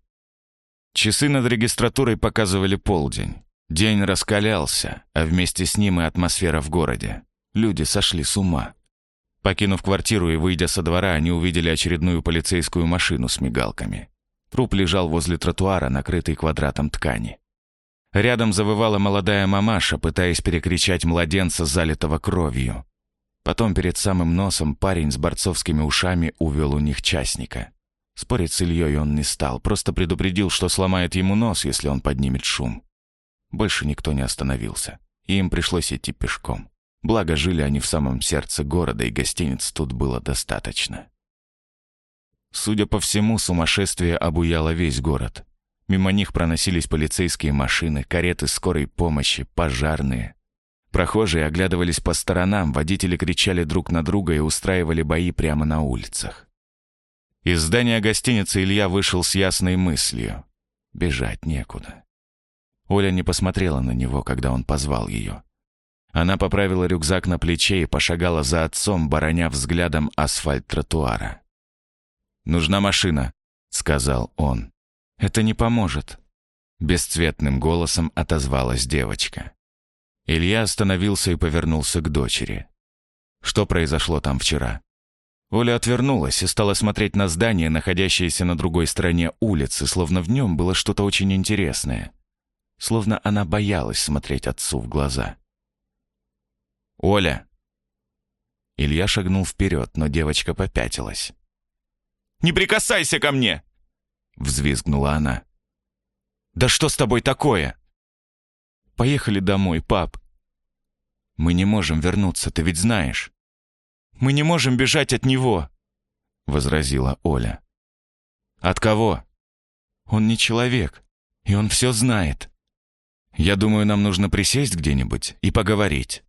Часы над регистратурой показывали полдень. День раскалялся, а вместе с ним и атмосфера в городе. Люди сошли с ума. Покинув квартиру и выйдя со двора, они увидели очередную полицейскую машину с мигалками. Труп лежал возле тротуара, накрытый квадратом ткани. Рядом завывала молодая мамаша, пытаясь перекричать младенца, залитого кровью. Потом перед самым носом парень с борцовскими ушами увел у них частника. Спорить с Ильей он не стал, просто предупредил, что сломает ему нос, если он поднимет шум. Больше никто не остановился, и им пришлось идти пешком. Благо, жили они в самом сердце города, и гостиниц тут было достаточно. Судя по всему, сумасшествие обуяло весь город. Мимо них проносились полицейские машины, кареты скорой помощи, пожарные. Прохожие оглядывались по сторонам, водители кричали друг на друга и устраивали бои прямо на улицах. Из здания гостиницы Илья вышел с ясной мыслью. Бежать некуда. Оля не посмотрела на него, когда он позвал ее. Она поправила рюкзак на плече и пошагала за отцом, бороня взглядом асфальт тротуара. «Нужна машина», — сказал он. «Это не поможет», — бесцветным голосом отозвалась девочка. Илья остановился и повернулся к дочери. Что произошло там вчера? Оля отвернулась и стала смотреть на здание, находящееся на другой стороне улицы, словно в нем было что-то очень интересное. Словно она боялась смотреть отцу в глаза. «Оля!» Илья шагнул вперед, но девочка попятилась. «Не прикасайся ко мне!» Взвизгнула она. «Да что с тобой такое?» Поехали домой, пап. Мы не можем вернуться, ты ведь знаешь. Мы не можем бежать от него, возразила Оля. От кого? Он не человек, и он все знает. Я думаю, нам нужно присесть где-нибудь и поговорить.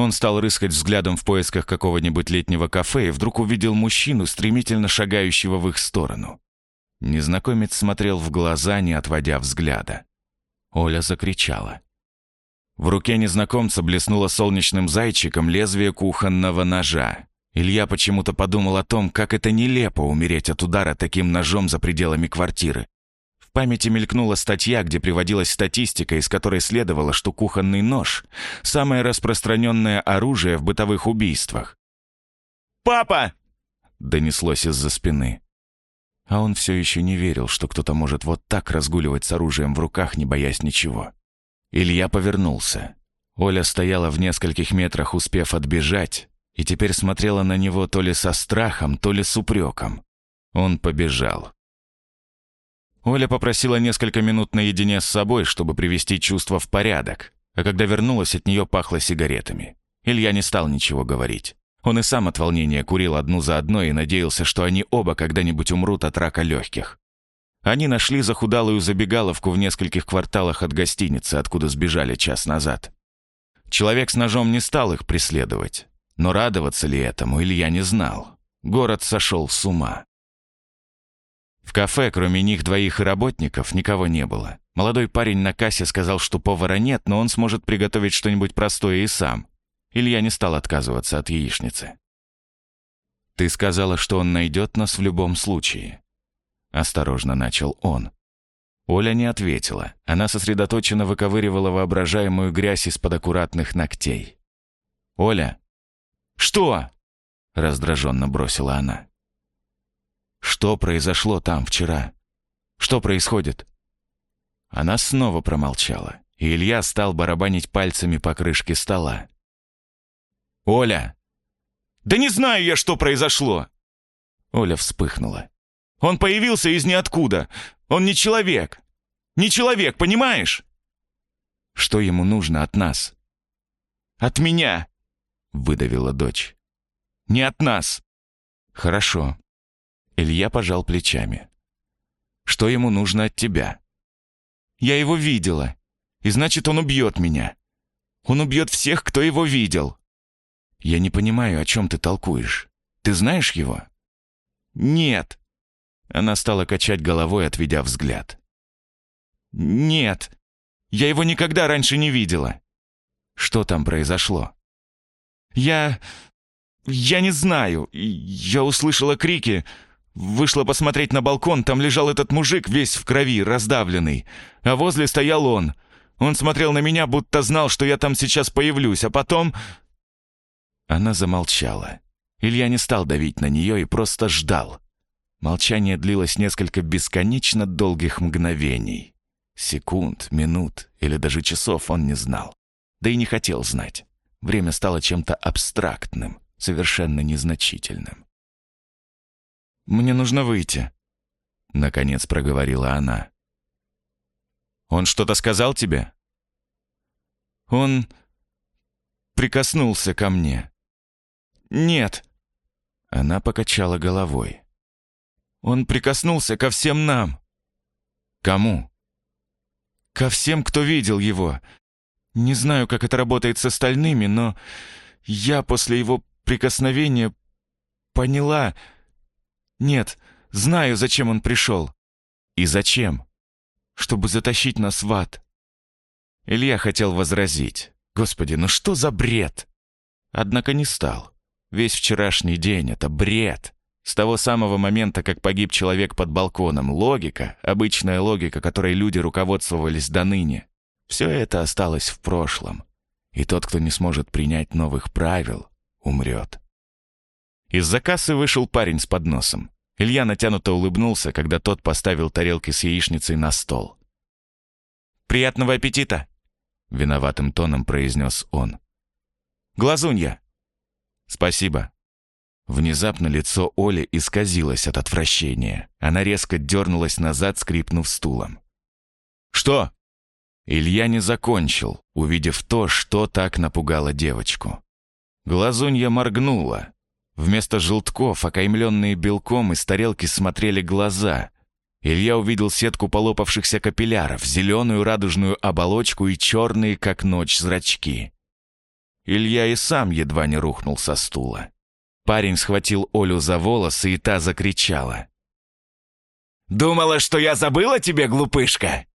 Он стал рыскать взглядом в поисках какого-нибудь летнего кафе и вдруг увидел мужчину, стремительно шагающего в их сторону. Незнакомец смотрел в глаза, не отводя взгляда. Оля закричала. В руке незнакомца блеснуло солнечным зайчиком лезвие кухонного ножа. Илья почему-то подумал о том, как это нелепо умереть от удара таким ножом за пределами квартиры. Памяти мелькнула статья, где приводилась статистика, из которой следовало, что кухонный нож — самое распространенное оружие в бытовых убийствах. «Папа!» — донеслось из-за спины. А он все еще не верил, что кто-то может вот так разгуливать с оружием в руках, не боясь ничего. Илья повернулся. Оля стояла в нескольких метрах, успев отбежать, и теперь смотрела на него то ли со страхом, то ли с упреком. Он побежал. Оля попросила несколько минут наедине с собой, чтобы привести чувство в порядок, а когда вернулась, от нее пахло сигаретами. Илья не стал ничего говорить. Он и сам от волнения курил одну за одной и надеялся, что они оба когда-нибудь умрут от рака легких. Они нашли захудалую забегаловку в нескольких кварталах от гостиницы, откуда сбежали час назад. Человек с ножом не стал их преследовать. Но радоваться ли этому Илья не знал. Город сошел с ума. В кафе, кроме них двоих и работников, никого не было. Молодой парень на кассе сказал, что повара нет, но он сможет приготовить что-нибудь простое и сам. Илья не стал отказываться от яичницы. «Ты сказала, что он найдет нас в любом случае». Осторожно начал он. Оля не ответила. Она сосредоточенно выковыривала воображаемую грязь из-под аккуратных ногтей. «Оля!» «Что?» — раздраженно бросила она. Что произошло там вчера? Что происходит?» Она снова промолчала, и Илья стал барабанить пальцами по крышке стола. «Оля!» «Да не знаю я, что произошло!» Оля вспыхнула. «Он появился из ниоткуда. Он не человек. Не человек, понимаешь?» «Что ему нужно от нас?» «От меня!» — выдавила дочь. «Не от нас!» «Хорошо. Илья пожал плечами. «Что ему нужно от тебя?» «Я его видела, и значит, он убьет меня. Он убьет всех, кто его видел». «Я не понимаю, о чем ты толкуешь. Ты знаешь его?» «Нет». Она стала качать головой, отведя взгляд. «Нет, я его никогда раньше не видела». «Что там произошло?» «Я... я не знаю. Я услышала крики, Вышла посмотреть на балкон, там лежал этот мужик весь в крови, раздавленный. А возле стоял он. Он смотрел на меня, будто знал, что я там сейчас появлюсь, а потом...» Она замолчала. Илья не стал давить на нее и просто ждал. Молчание длилось несколько бесконечно долгих мгновений. Секунд, минут или даже часов он не знал. Да и не хотел знать. Время стало чем-то абстрактным, совершенно незначительным. Мне нужно выйти», — наконец проговорила она. «Он что-то сказал тебе?» «Он прикоснулся ко мне». «Нет». Она покачала головой. «Он прикоснулся ко всем нам». «Кому?» «Ко всем, кто видел его. Не знаю, как это работает с остальными, но я после его прикосновения поняла, нет, знаю, зачем он пришел. И зачем? Чтобы затащить нас в ад. Илья хотел возразить. Господи, ну что за бред? Однако не стал. Весь вчерашний день — это бред. С того самого момента, как погиб человек под балконом, логика, обычная логика, которой люди руководствовались до ныне, все это осталось в прошлом. И тот, кто не сможет принять новых правил, умрет. Из-за кассы вышел парень с подносом. Илья натянуто улыбнулся, когда тот поставил тарелки с яичницей на стол. «Приятного аппетита!» — виноватым тоном произнес он. «Глазунья!» «Спасибо!» Внезапно лицо Оли исказилось от отвращения. Она резко дернулась назад, скрипнув стулом. «Что?» Илья не закончил, увидев то, что так напугало девочку. Глазунья моргнула, Вместо желтков, окаймленные белком, из тарелки смотрели глаза. Илья увидел сетку полопавшихся капилляров, зеленую радужную оболочку и черные, как ночь, зрачки. Илья и сам едва не рухнул со стула. Парень схватил Олю за волосы, и та закричала. «Думала, что я забыла тебе, глупышка?»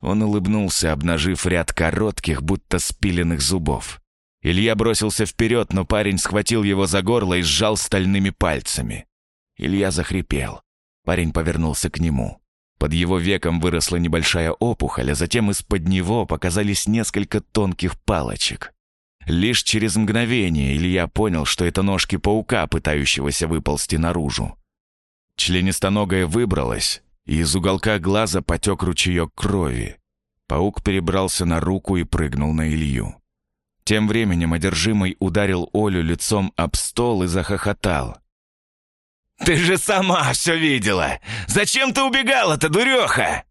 Он улыбнулся, обнажив ряд коротких, будто спиленных зубов. Илья бросился вперед, но парень схватил его за горло и сжал стальными пальцами. Илья захрипел. Парень повернулся к нему. Под его веком выросла небольшая опухоль, а затем из-под него показались несколько тонких палочек. Лишь через мгновение Илья понял, что это ножки паука, пытающегося выползти наружу. Членистоногая выбралась, и из уголка глаза потек ручеек крови. Паук перебрался на руку и прыгнул на Илью. Тем временем одержимый ударил Олю лицом об стол и захохотал. «Ты же сама все видела! Зачем ты убегала-то, дуреха?»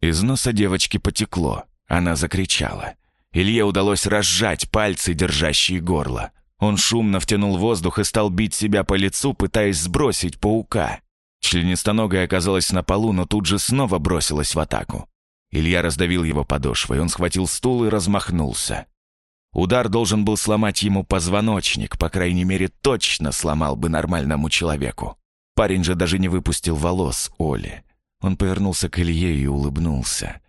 Из носа девочки потекло. Она закричала. Илье удалось разжать пальцы, держащие горло. Он шумно втянул воздух и стал бить себя по лицу, пытаясь сбросить паука. Членистоногая оказалась на полу, но тут же снова бросилась в атаку. Илья раздавил его подошвой, он схватил стул и размахнулся. Удар должен был сломать ему позвоночник, по крайней мере, точно сломал бы нормальному человеку. Парень же даже не выпустил волос Оли. Он повернулся к Илье и улыбнулся.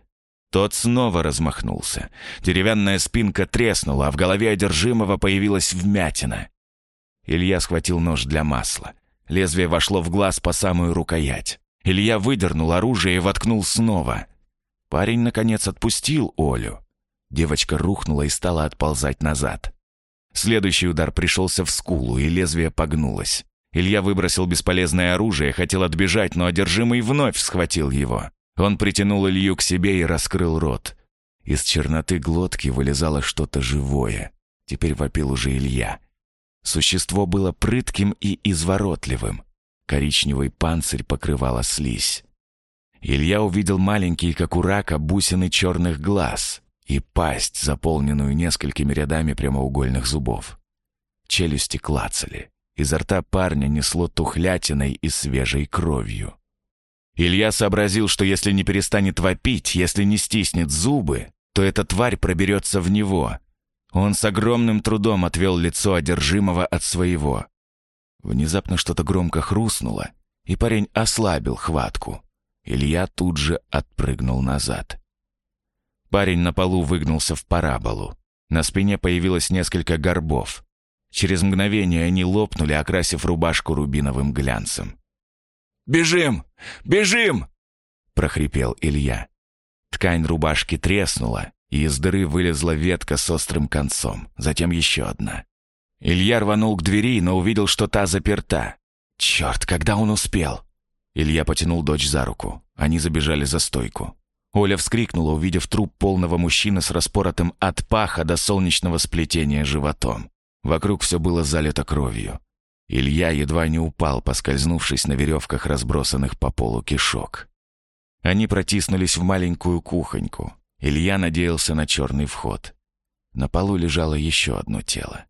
Тот снова размахнулся. Деревянная спинка треснула, а в голове одержимого появилась вмятина. Илья схватил нож для масла. Лезвие вошло в глаз по самую рукоять. Илья выдернул оружие и воткнул снова. Парень, наконец, отпустил Олю. Девочка рухнула и стала отползать назад. Следующий удар пришелся в скулу, и лезвие погнулось. Илья выбросил бесполезное оружие, хотел отбежать, но одержимый вновь схватил его. Он притянул Илью к себе и раскрыл рот. Из черноты глотки вылезало что-то живое. Теперь вопил уже Илья. Существо было прытким и изворотливым. Коричневый панцирь покрывала слизь. Илья увидел маленькие, как у рака, бусины черных глаз и пасть, заполненную несколькими рядами прямоугольных зубов. Челюсти клацали. Изо рта парня несло тухлятиной и свежей кровью. Илья сообразил, что если не перестанет вопить, если не стиснет зубы, то эта тварь проберется в него. Он с огромным трудом отвел лицо одержимого от своего. Внезапно что-то громко хрустнуло, и парень ослабил хватку. Илья тут же отпрыгнул назад. Парень на полу выгнулся в параболу. На спине появилось несколько горбов. Через мгновение они лопнули, окрасив рубашку рубиновым глянцем. «Бежим! Бежим!» — прохрипел Илья. Ткань рубашки треснула, и из дыры вылезла ветка с острым концом, затем еще одна. Илья рванул к двери, но увидел, что та заперта. Черт, когда он успел? Илья потянул дочь за руку. Они забежали за стойку. Оля вскрикнула, увидев труп полного мужчины с распоротым от паха до солнечного сплетения животом. Вокруг все было залито кровью. Илья едва не упал, поскользнувшись на веревках, разбросанных по полу кишок. Они протиснулись в маленькую кухоньку. Илья надеялся на черный вход. На полу лежало еще одно тело.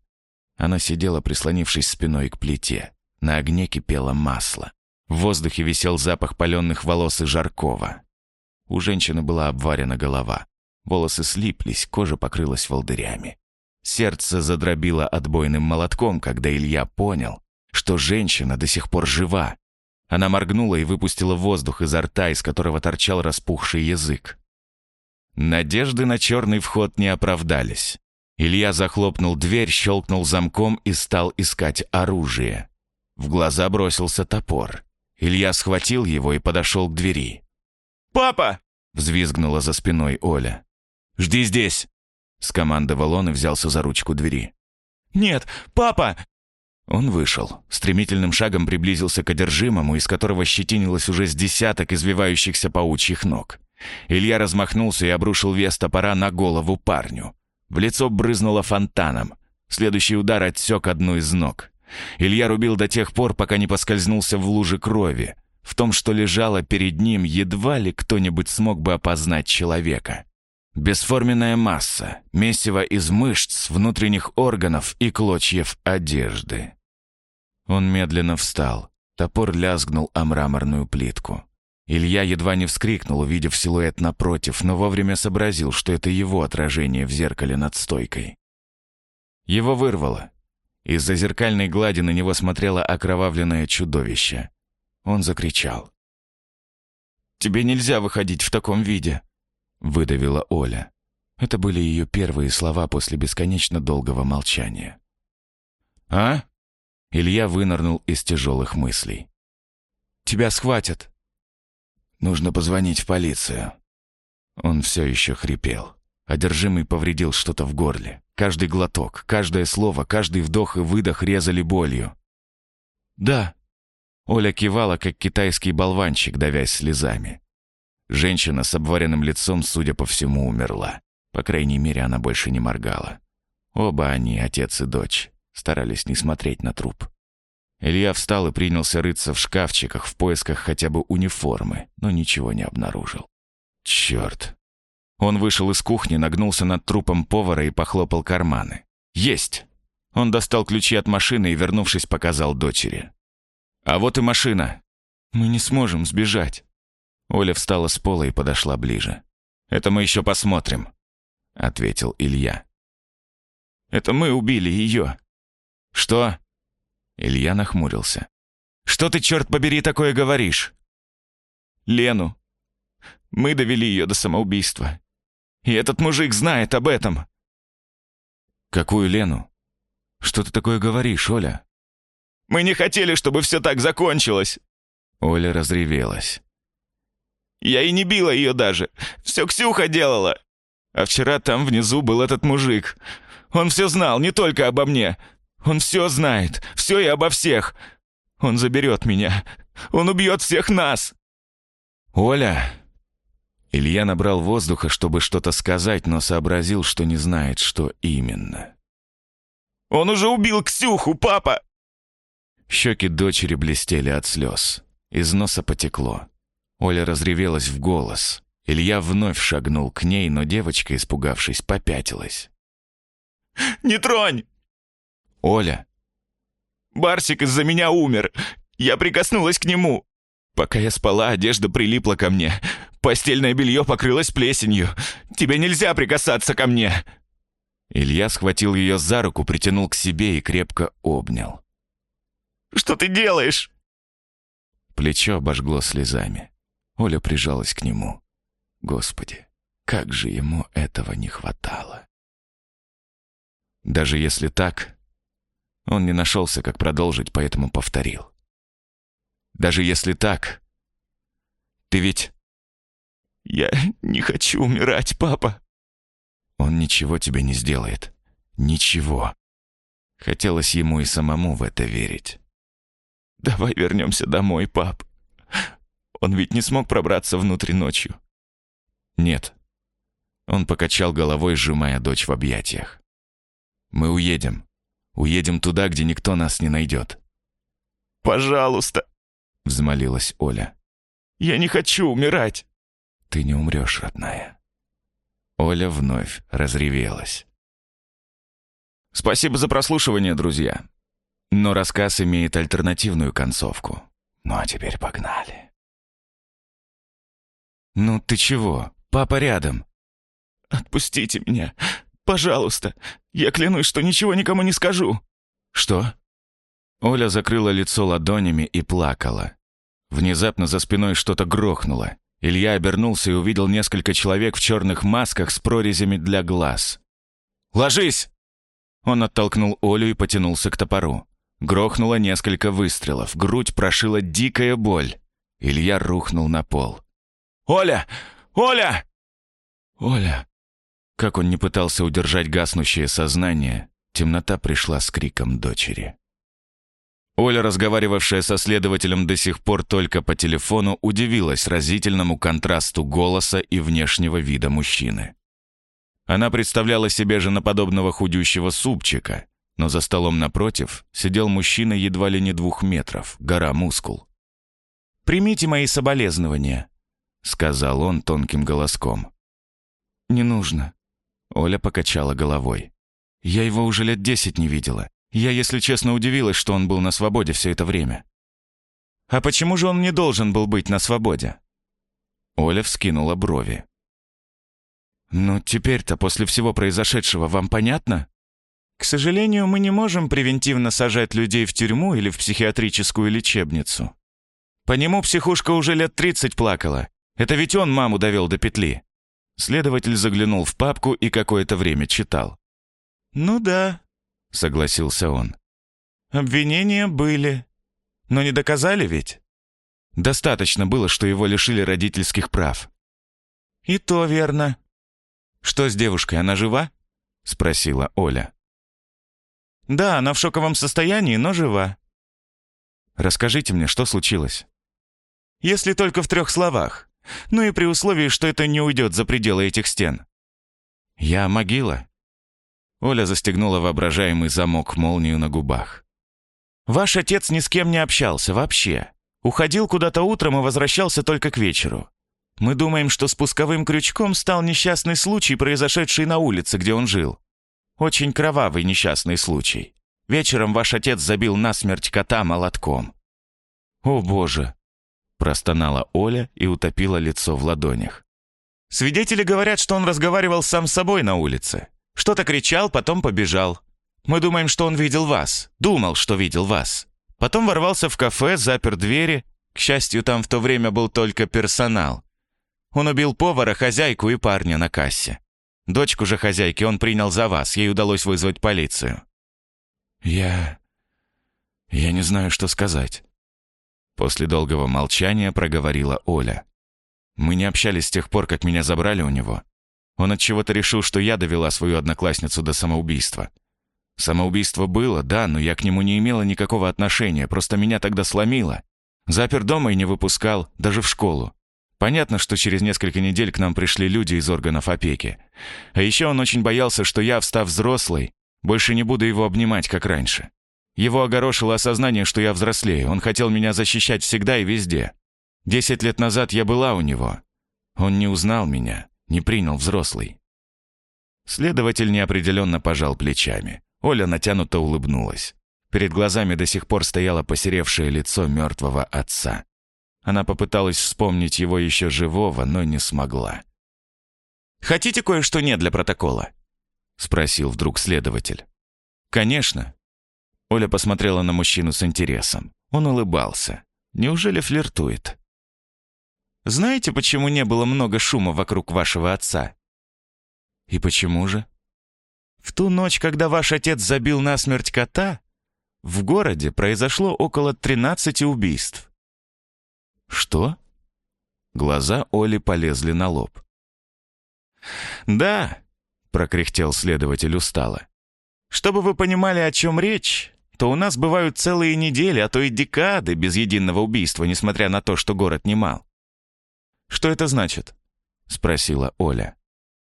Оно сидело, прислонившись спиной к плите. На огне кипело масло. В воздухе висел запах паленых волос и жаркого. У женщины была обварена голова. Волосы слиплись, кожа покрылась волдырями. Сердце задробило отбойным молотком, когда Илья понял, что женщина до сих пор жива. Она моргнула и выпустила воздух изо рта, из которого торчал распухший язык. Надежды на черный вход не оправдались. Илья захлопнул дверь, щелкнул замком и стал искать оружие. В глаза бросился топор. Илья схватил его и подошел к двери. «Папа!» — взвизгнула за спиной Оля. «Жди здесь!» — скомандовал он и взялся за ручку двери. «Нет, папа!» Он вышел, стремительным шагом приблизился к одержимому, из которого щетинилось уже с десяток извивающихся паучьих ног. Илья размахнулся и обрушил вес топора на голову парню. В лицо брызнуло фонтаном. Следующий удар отсек одну из ног. Илья рубил до тех пор, пока не поскользнулся в луже крови. В том, что лежало перед ним, едва ли кто-нибудь смог бы опознать человека. Бесформенная масса, месиво из мышц, внутренних органов и клочьев одежды. Он медленно встал. Топор лязгнул о мраморную плитку. Илья едва не вскрикнул, увидев силуэт напротив, но вовремя сообразил, что это его отражение в зеркале над стойкой. Его вырвало. Из-за зеркальной глади на него смотрело окровавленное чудовище. Он закричал. «Тебе нельзя выходить в таком виде!» — выдавила Оля. Это были ее первые слова после бесконечно долгого молчания. «А?» Илья вынырнул из тяжелых мыслей. «Тебя схватят!» Нужно позвонить в полицию». Он все еще хрипел. Одержимый повредил что-то в горле. Каждый глоток, каждое слово, каждый вдох и выдох резали болью. «Да». Оля кивала, как китайский болванчик, давясь слезами. Женщина с обваренным лицом, судя по всему, умерла. По крайней мере, она больше не моргала. Оба они, отец и дочь, старались не смотреть на труп. Илья встал и принялся рыться в шкафчиках в поисках хотя бы униформы, но ничего не обнаружил. Черт. Он вышел из кухни, нагнулся над трупом повара и похлопал карманы. Есть! Он достал ключи от машины и, вернувшись, показал дочери. «А вот и машина. Мы не сможем сбежать». Оля встала с пола и подошла ближе. «Это мы еще посмотрим», — ответил Илья. «Это мы убили ее». «Что?» Илья нахмурился. «Что ты, черт побери, такое говоришь?» «Лену. Мы довели ее до самоубийства. И этот мужик знает об этом». «Какую Лену? Что ты такое говоришь, Оля?» «Мы не хотели, чтобы все так закончилось!» Оля разревелась. «Я и не била ее даже. Все Ксюха делала. А вчера там внизу был этот мужик. Он все знал, не только обо мне. Он все знает, все и обо всех. Он заберет меня. Он убьет всех нас!» «Оля!» Илья набрал воздуха, чтобы что-то сказать, но сообразил, что не знает, что именно. «Он уже убил Ксюху, папа!» Щеки дочери блестели от слез. Из носа потекло. Оля разревелась в голос. Илья вновь шагнул к ней, но девочка, испугавшись, попятилась. «Не тронь!» «Оля!» «Барсик из-за меня умер. Я прикоснулась к нему. Пока я спала, одежда прилипла ко мне. Постельное белье покрылось плесенью. Тебе нельзя прикасаться ко мне!» Илья схватил ее за руку, притянул к себе и крепко обнял. «Что ты делаешь?» Плечо обожгло слезами. Оля прижалась к нему. Господи, как же ему этого не хватало. Даже если так, он не нашелся, как продолжить, поэтому повторил. Даже если так, ты ведь... Я не хочу умирать, папа. Он ничего тебе не сделает. Ничего. Хотелось ему и самому в это верить. Давай вернемся домой, пап. Он ведь не смог пробраться внутрь ночью. Нет. Он покачал головой, сжимая дочь в объятиях. Мы уедем. Уедем туда, где никто нас не найдет». «Пожалуйста», — взмолилась Оля. «Я не хочу умирать». «Ты не умрешь, родная». Оля вновь разревелась. Спасибо за прослушивание, друзья. Но рассказ имеет альтернативную концовку. Ну а теперь погнали. «Ну ты чего? Папа рядом». «Отпустите меня. Пожалуйста, я клянусь, что ничего никому не скажу». «Что?» Оля закрыла лицо ладонями и плакала. Внезапно за спиной что-то грохнуло. Илья обернулся и увидел несколько человек в черных масках с прорезями для глаз. «Ложись!» Он оттолкнул Олю и потянулся к топору. Грохнуло несколько выстрелов, грудь прошила дикая боль. Илья рухнул на пол. «Оля! Оля!» «Оля!» Как он не пытался удержать гаснущее сознание, темнота пришла с криком дочери. Оля, разговаривавшая со следователем до сих пор только по телефону, удивилась разительному контрасту голоса и внешнего вида мужчины. Она представляла себе женоподобного худющего супчика, но за столом напротив сидел мужчина едва ли не двух метров, гора мускул. «Примите мои соболезнования», — сказал он тонким голоском. «Не нужно», Оля покачала головой. «Я его уже лет десять не видела. Я, если честно, удивилась, что он был на свободе все это время». «А почему же он не должен был быть на свободе?» Оля вскинула брови. «Ну, теперь-то, после всего произошедшего, вам понятно?» «К сожалению, мы не можем превентивно сажать людей в тюрьму или в психиатрическую лечебницу. По нему психушка уже лет тридцать плакала. Это ведь он маму довел до петли. Следователь заглянул в папку и какое-то время читал. «Ну да», — согласился он. «Обвинения были. Но не доказали ведь?» Достаточно было, что его лишили родительских прав. «И то верно». «Что с девушкой, она жива?» — спросила Оля. «Да, она в шоковом состоянии, но жива». «Расскажите мне, что случилось?» «Если только в трех словах. Ну и при условии, что это не уйдет за пределы этих стен». «Я могила». Оля застегнула воображаемый замок молнию на губах. «Ваш отец ни с кем не общался вообще. Уходил куда-то утром и возвращался только к вечеру. Мы думаем, что спусковым крючком стал несчастный случай, произошедший на улице, где он жил. Очень кровавый несчастный случай. Вечером ваш отец забил насмерть кота молотком». «О, Боже!» – простонала Оля и утопила лицо в ладонях. «Свидетели говорят, что он разговаривал сам с собой на улице. Что-то кричал, потом побежал. Мы думаем, что он видел вас. Думал, что видел вас. Потом ворвался в кафе, запер двери. К счастью, там в то время был только персонал. Он убил повара, хозяйку и парня на кассе. Дочку же хозяйки он принял за вас, ей удалось вызвать полицию». «Я... я не знаю, что сказать». После долгого молчания проговорила Оля. «Мы не общались с тех пор, как меня забрали у него. Он от чего то решил, что я довела свою одноклассницу до самоубийства. Самоубийство было, да, но я к нему не имела никакого отношения, просто меня тогда сломило. Запер дома и не выпускал, даже в школу. Понятно, что через несколько недель к нам пришли люди из органов опеки. А еще он очень боялся, что я, встав взрослый, больше не буду его обнимать, как раньше. Его огорошило осознание, что я взрослею. Он хотел меня защищать всегда и везде. Десять лет назад я была у него. Он не узнал меня, не принял взрослый. Следователь неопределенно пожал плечами. Оля натянуто улыбнулась. Перед глазами до сих пор стояло посеревшее лицо мертвого отца. Она попыталась вспомнить его еще живого, но не смогла. «Хотите кое-что не для протокола?» — спросил вдруг следователь. «Конечно». Оля посмотрела на мужчину с интересом. Он улыбался. Неужели флиртует? «Знаете, почему не было много шума вокруг вашего отца?» «И почему же?» «В ту ночь, когда ваш отец забил насмерть кота, в городе произошло около 13 убийств. «Что?» Глаза Оли полезли на лоб. «Да», — прокряхтел следователь устало. «Чтобы вы понимали, о чем речь, то у нас бывают целые недели, а то и декады без единого убийства, несмотря на то, что город немал». «Что это значит?» — спросила Оля.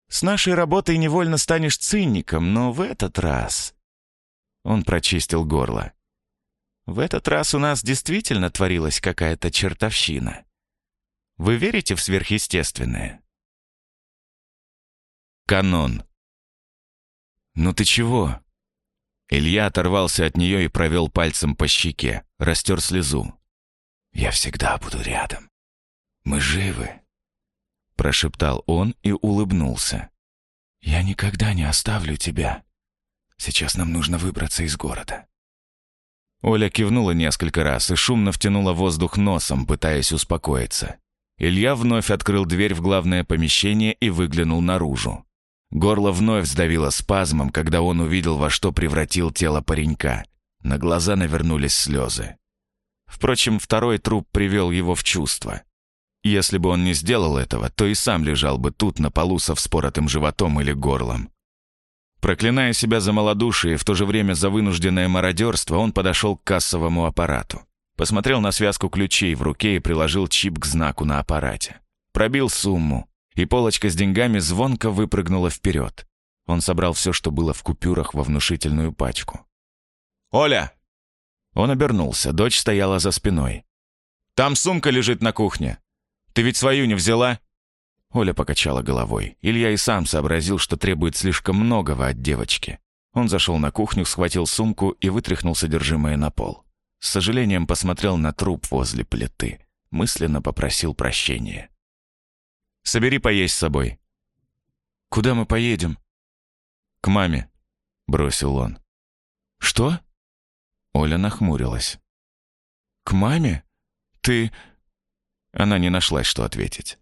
«С нашей работой невольно станешь циником, но в этот раз...» Он прочистил горло. В этот раз у нас действительно творилась какая-то чертовщина. Вы верите в сверхъестественное? Канон. «Ну ты чего?» Илья оторвался от нее и провел пальцем по щеке, растер слезу. «Я всегда буду рядом. Мы живы», — прошептал он и улыбнулся. «Я никогда не оставлю тебя. Сейчас нам нужно выбраться из города». Оля кивнула несколько раз и шумно втянула воздух носом, пытаясь успокоиться. Илья вновь открыл дверь в главное помещение и выглянул наружу. Горло вновь сдавило спазмом, когда он увидел, во что превратил тело паренька. На глаза навернулись слезы. Впрочем, второй труп привел его в чувство. Если бы он не сделал этого, то и сам лежал бы тут на полу со вспоротым животом или горлом. Проклиная себя за малодушие и в то же время за вынужденное мародерство, он подошел к кассовому аппарату. Посмотрел на связку ключей в руке и приложил чип к знаку на аппарате. Пробил сумму, и полочка с деньгами звонко выпрыгнула вперед. Он собрал все, что было в купюрах, во внушительную пачку. «Оля!» Он обернулся, дочь стояла за спиной. «Там сумка лежит на кухне. Ты ведь свою не взяла?» Оля покачала головой. Илья и сам сообразил, что требует слишком многого от девочки. Он зашел на кухню, схватил сумку и вытряхнул содержимое на пол. С сожалением посмотрел на труп возле плиты. Мысленно попросил прощения. «Собери поесть с собой». «Куда мы поедем?» «К маме», — бросил он. «Что?» Оля нахмурилась. «К маме? Ты...» Она не нашлась, что ответить.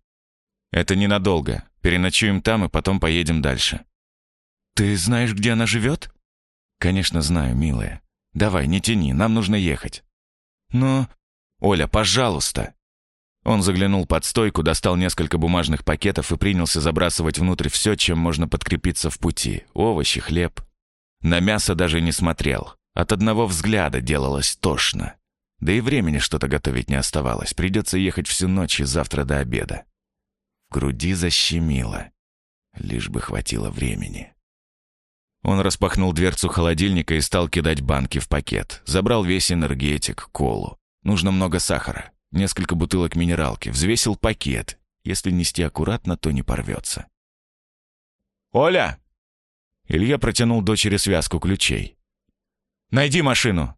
Это ненадолго. Переночуем там и потом поедем дальше. Ты знаешь, где она живет? Конечно, знаю, милая. Давай, не тяни, нам нужно ехать. Но... Оля, пожалуйста. Он заглянул под стойку, достал несколько бумажных пакетов и принялся забрасывать внутрь все, чем можно подкрепиться в пути. Овощи, хлеб. На мясо даже не смотрел. От одного взгляда делалось тошно. Да и времени что-то готовить не оставалось. Придется ехать всю ночь и завтра до обеда. Груди защемило. Лишь бы хватило времени. Он распахнул дверцу холодильника и стал кидать банки в пакет. Забрал весь энергетик, колу. Нужно много сахара несколько бутылок минералки, взвесил пакет. Если нести аккуратно, то не порвется. «Оля!» Илья протянул дочери связку ключей. «Найди машину!»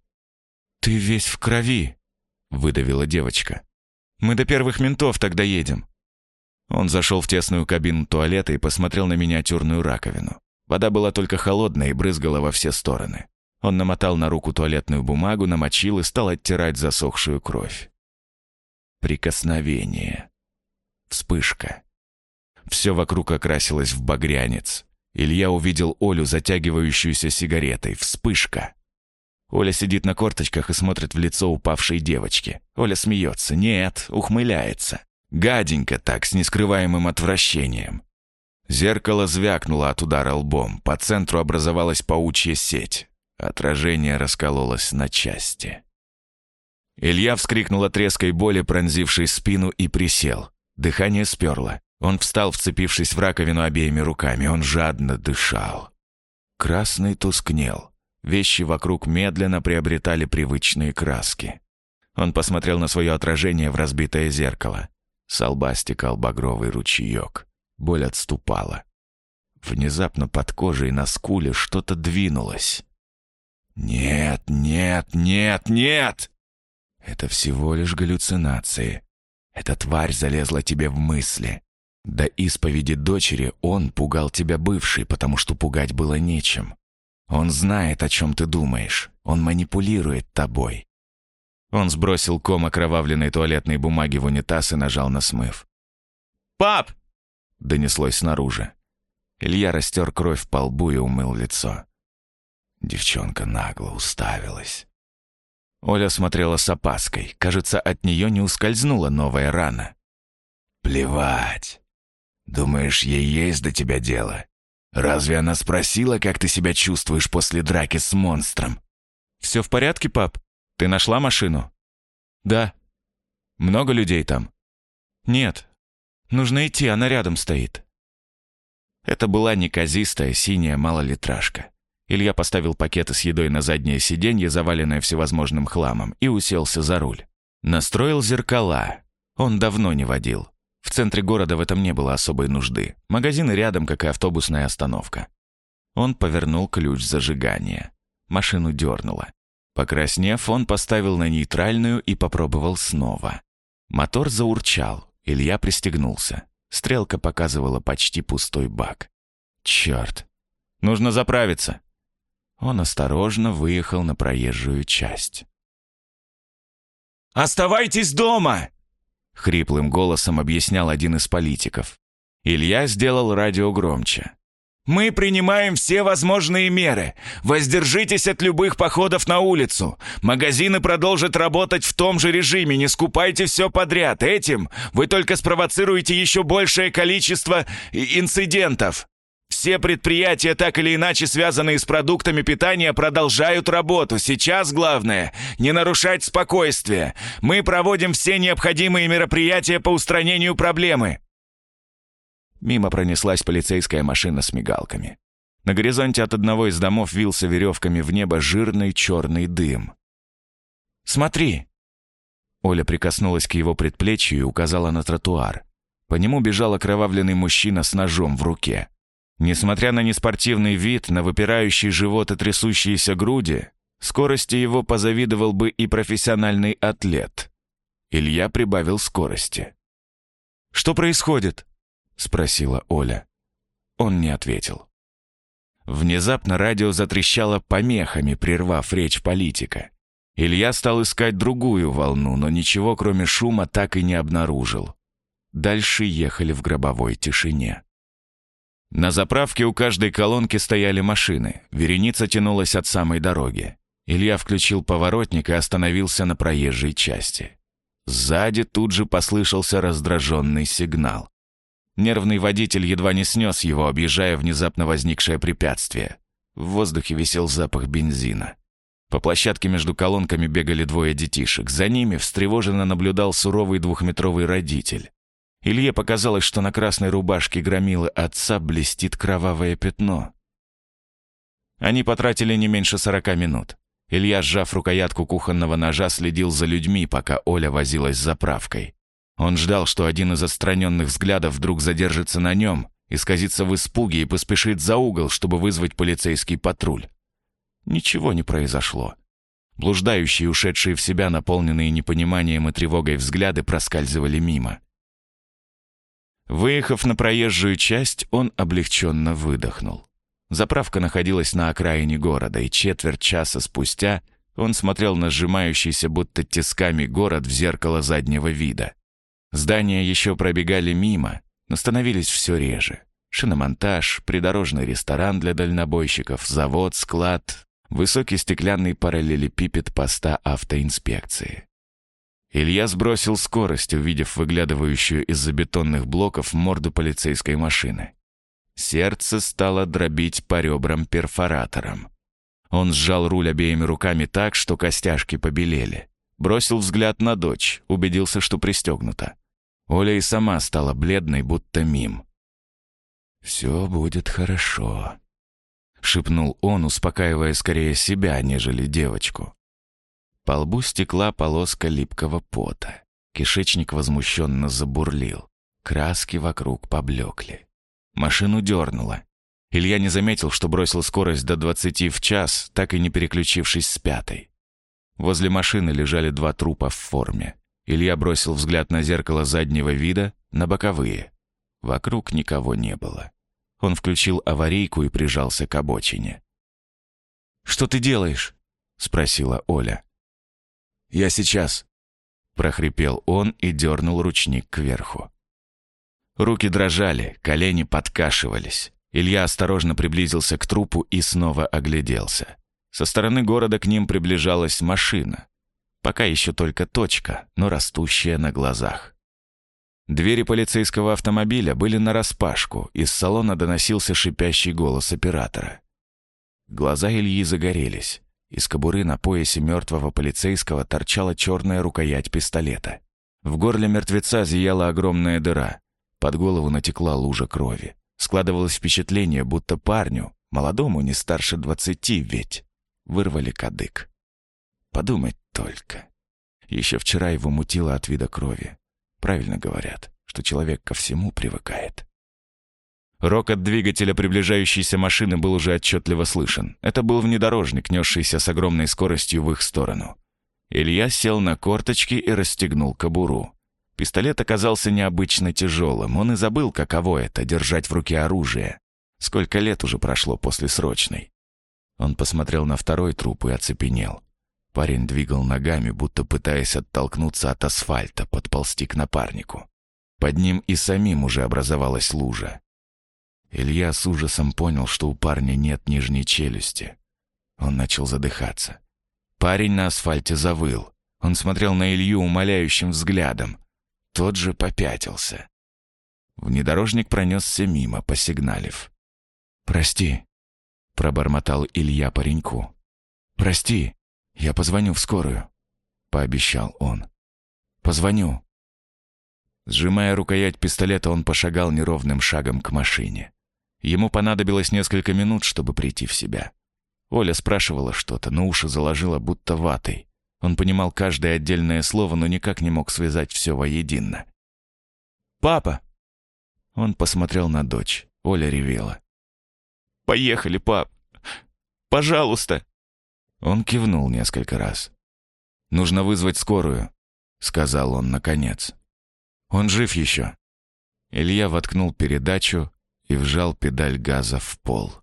«Ты весь в крови!» — выдавила девочка. «Мы до первых ментов тогда едем». Он зашел в тесную кабину туалета и посмотрел на миниатюрную раковину. Вода была только холодная и брызгала во все стороны. Он намотал на руку туалетную бумагу, намочил и стал оттирать засохшую кровь. Прикосновение. Вспышка. Все вокруг окрасилось в багрянец. Илья увидел Олю, затягивающуюся сигаретой. Вспышка. Оля сидит на корточках и смотрит в лицо упавшей девочки. Оля смеется. Нет, ухмыляется. Гаденько так, с нескрываемым отвращением. Зеркало звякнуло от удара лбом. По центру образовалась паучья сеть. Отражение раскололось на части. Илья вскрикнул от резкой боли, пронзившей спину, и присел. Дыхание сперло. Он встал, вцепившись в раковину обеими руками. Он жадно дышал. Красный тускнел. Вещи вокруг медленно приобретали привычные краски. Он посмотрел на свое отражение в разбитое зеркало. С лба стекал багровый ручеек. Боль отступала. Внезапно под кожей на скуле что-то двинулось. «Нет, нет, нет, нет!» Это всего лишь галлюцинации. Эта тварь залезла тебе в мысли. До исповеди дочери он пугал тебя бывший, потому что пугать было нечем. Он знает, о чем ты думаешь. Он манипулирует тобой. Он сбросил ком окровавленной туалетной бумаги в унитаз и нажал на смыв. «Пап!» — донеслось снаружи. Илья растер кровь по лбу и умыл лицо. Девчонка нагло уставилась. Оля смотрела с опаской. Кажется, от нее не ускользнула новая рана. «Плевать. Думаешь, ей есть до тебя дело? Разве она спросила, как ты себя чувствуешь после драки с монстром?» «Все в порядке, пап? Ты нашла машину?» «Да». «Много людей там?» «Нет. Нужно идти, она рядом стоит». Это была неказистая синяя малолитражка. Илья поставил пакеты с едой на заднее сиденье, заваленное всевозможным хламом, и уселся за руль. Настроил зеркала. Он давно не водил. В центре города в этом не было особой нужды. Магазины рядом, как и автобусная остановка. Он повернул ключ зажигания. Машину дернуло. Покраснев, он поставил на нейтральную и попробовал снова. Мотор заурчал. Илья пристегнулся. Стрелка показывала почти пустой бак. «Черт! Нужно заправиться!» Он осторожно выехал на проезжую часть. «Оставайтесь дома!» — хриплым голосом объяснял один из политиков. Илья сделал радио громче. «Мы принимаем все возможные меры. Воздержитесь от любых походов на улицу. Магазины продолжат работать в том же режиме. Не скупайте все подряд. Этим вы только спровоцируете еще большее количество инцидентов. Все предприятия, так или иначе связанные с продуктами питания, продолжают работу. Сейчас главное – не нарушать спокойствие. Мы проводим все необходимые мероприятия по устранению проблемы. Мимо пронеслась полицейская машина с мигалками. На горизонте от одного из домов вился веревками в небо жирный черный дым. «Смотри!» Оля прикоснулась к его предплечью и указала на тротуар. По нему бежал окровавленный мужчина с ножом в руке. Несмотря на неспортивный вид, на выпирающий живот и трясущиеся груди, скорости его позавидовал бы и профессиональный атлет. Илья прибавил скорости. «Что происходит?» — спросила Оля. Он не ответил. Внезапно радио затрещало помехами, прервав речь политика. Илья стал искать другую волну, но ничего, кроме шума, так и не обнаружил. Дальше ехали в гробовой тишине. На заправке у каждой колонки стояли машины. Вереница тянулась от самой дороги. Илья включил поворотник и остановился на проезжей части. Сзади тут же послышался раздраженный сигнал. Нервный водитель едва не снес его, объезжая внезапно возникшее препятствие. В воздухе висел запах бензина. По площадке между колонками бегали двое детишек. За ними встревоженно наблюдал суровый двухметровый родитель. Илье показалось, что на красной рубашке громилы отца блестит кровавое пятно. Они потратили не меньше сорока минут. Илья, сжав рукоятку кухонного ножа, следил за людьми, пока Оля возилась с заправкой. Он ждал, что один из отстраненных взглядов вдруг задержится на нем, исказится в испуге и поспешит за угол, чтобы вызвать полицейский патруль. Ничего не произошло. Блуждающие, ушедшие в себя, наполненные непониманием и тревогой взгляды проскальзывали мимо. Выехав на проезжую часть, он облегченно выдохнул. Заправка находилась на окраине города, и четверть часа спустя он смотрел на сжимающийся будто тисками город в зеркало заднего вида. Здания еще пробегали мимо, но становились все реже. Шиномонтаж, придорожный ресторан для дальнобойщиков, завод, склад, высокий стеклянный параллелепипед поста автоинспекции. Илья сбросил скорость, увидев выглядывающую из-за бетонных блоков морду полицейской машины. Сердце стало дробить по ребрам перфоратором. Он сжал руль обеими руками так, что костяшки побелели. Бросил взгляд на дочь, убедился, что пристегнута. Оля и сама стала бледной, будто мим. «Все будет хорошо», — шепнул он, успокаивая скорее себя, нежели девочку. По лбу стекла полоска липкого пота. Кишечник возмущенно забурлил. Краски вокруг поблекли. Машину дернуло. Илья не заметил, что бросил скорость до 20 в час, так и не переключившись с пятой. Возле машины лежали два трупа в форме. Илья бросил взгляд на зеркало заднего вида, на боковые. Вокруг никого не было. Он включил аварийку и прижался к обочине. «Что ты делаешь?» — спросила Оля. «Я сейчас», — прохрипел он и дернул ручник кверху. Руки дрожали, колени подкашивались. Илья осторожно приблизился к трупу и снова огляделся. Со стороны города к ним приближалась машина. Пока еще только точка, но растущая на глазах. Двери полицейского автомобиля были нараспашку, из салона доносился шипящий голос оператора. Глаза Ильи загорелись. Из кобуры на поясе мертвого полицейского торчала черная рукоять пистолета. В горле мертвеца зияла огромная дыра. Под голову натекла лужа крови. Складывалось впечатление, будто парню, молодому не старше двадцати ведь, вырвали кадык. Подумать только. Еще вчера его мутило от вида крови. Правильно говорят, что человек ко всему привыкает. Рокот двигателя приближающейся машины был уже отчетливо слышен. Это был внедорожник, несшийся с огромной скоростью в их сторону. Илья сел на корточки и расстегнул кобуру. Пистолет оказался необычно тяжелым. Он и забыл, каково это — держать в руке оружие. Сколько лет уже прошло после срочной. Он посмотрел на второй труп и оцепенел. Парень двигал ногами, будто пытаясь оттолкнуться от асфальта, подползти к напарнику. Под ним и самим уже образовалась лужа. Илья с ужасом понял, что у парня нет нижней челюсти. Он начал задыхаться. Парень на асфальте завыл. Он смотрел на Илью умоляющим взглядом. Тот же попятился. Внедорожник пронесся мимо, посигналив. «Прости», — пробормотал Илья пареньку. «Прости, я позвоню в скорую», — пообещал он. «Позвоню». Сжимая рукоять пистолета, он пошагал неровным шагом к машине. Ему понадобилось несколько минут, чтобы прийти в себя. Оля спрашивала что-то, но уши заложила будто ватой. Он понимал каждое отдельное слово, но никак не мог связать все воедино. «Папа!» Он посмотрел на дочь. Оля ревела. «Поехали, пап! Пожалуйста!» Он кивнул несколько раз. «Нужно вызвать скорую», — сказал он наконец. «Он жив еще». Илья воткнул передачу и вжал педаль газа в пол.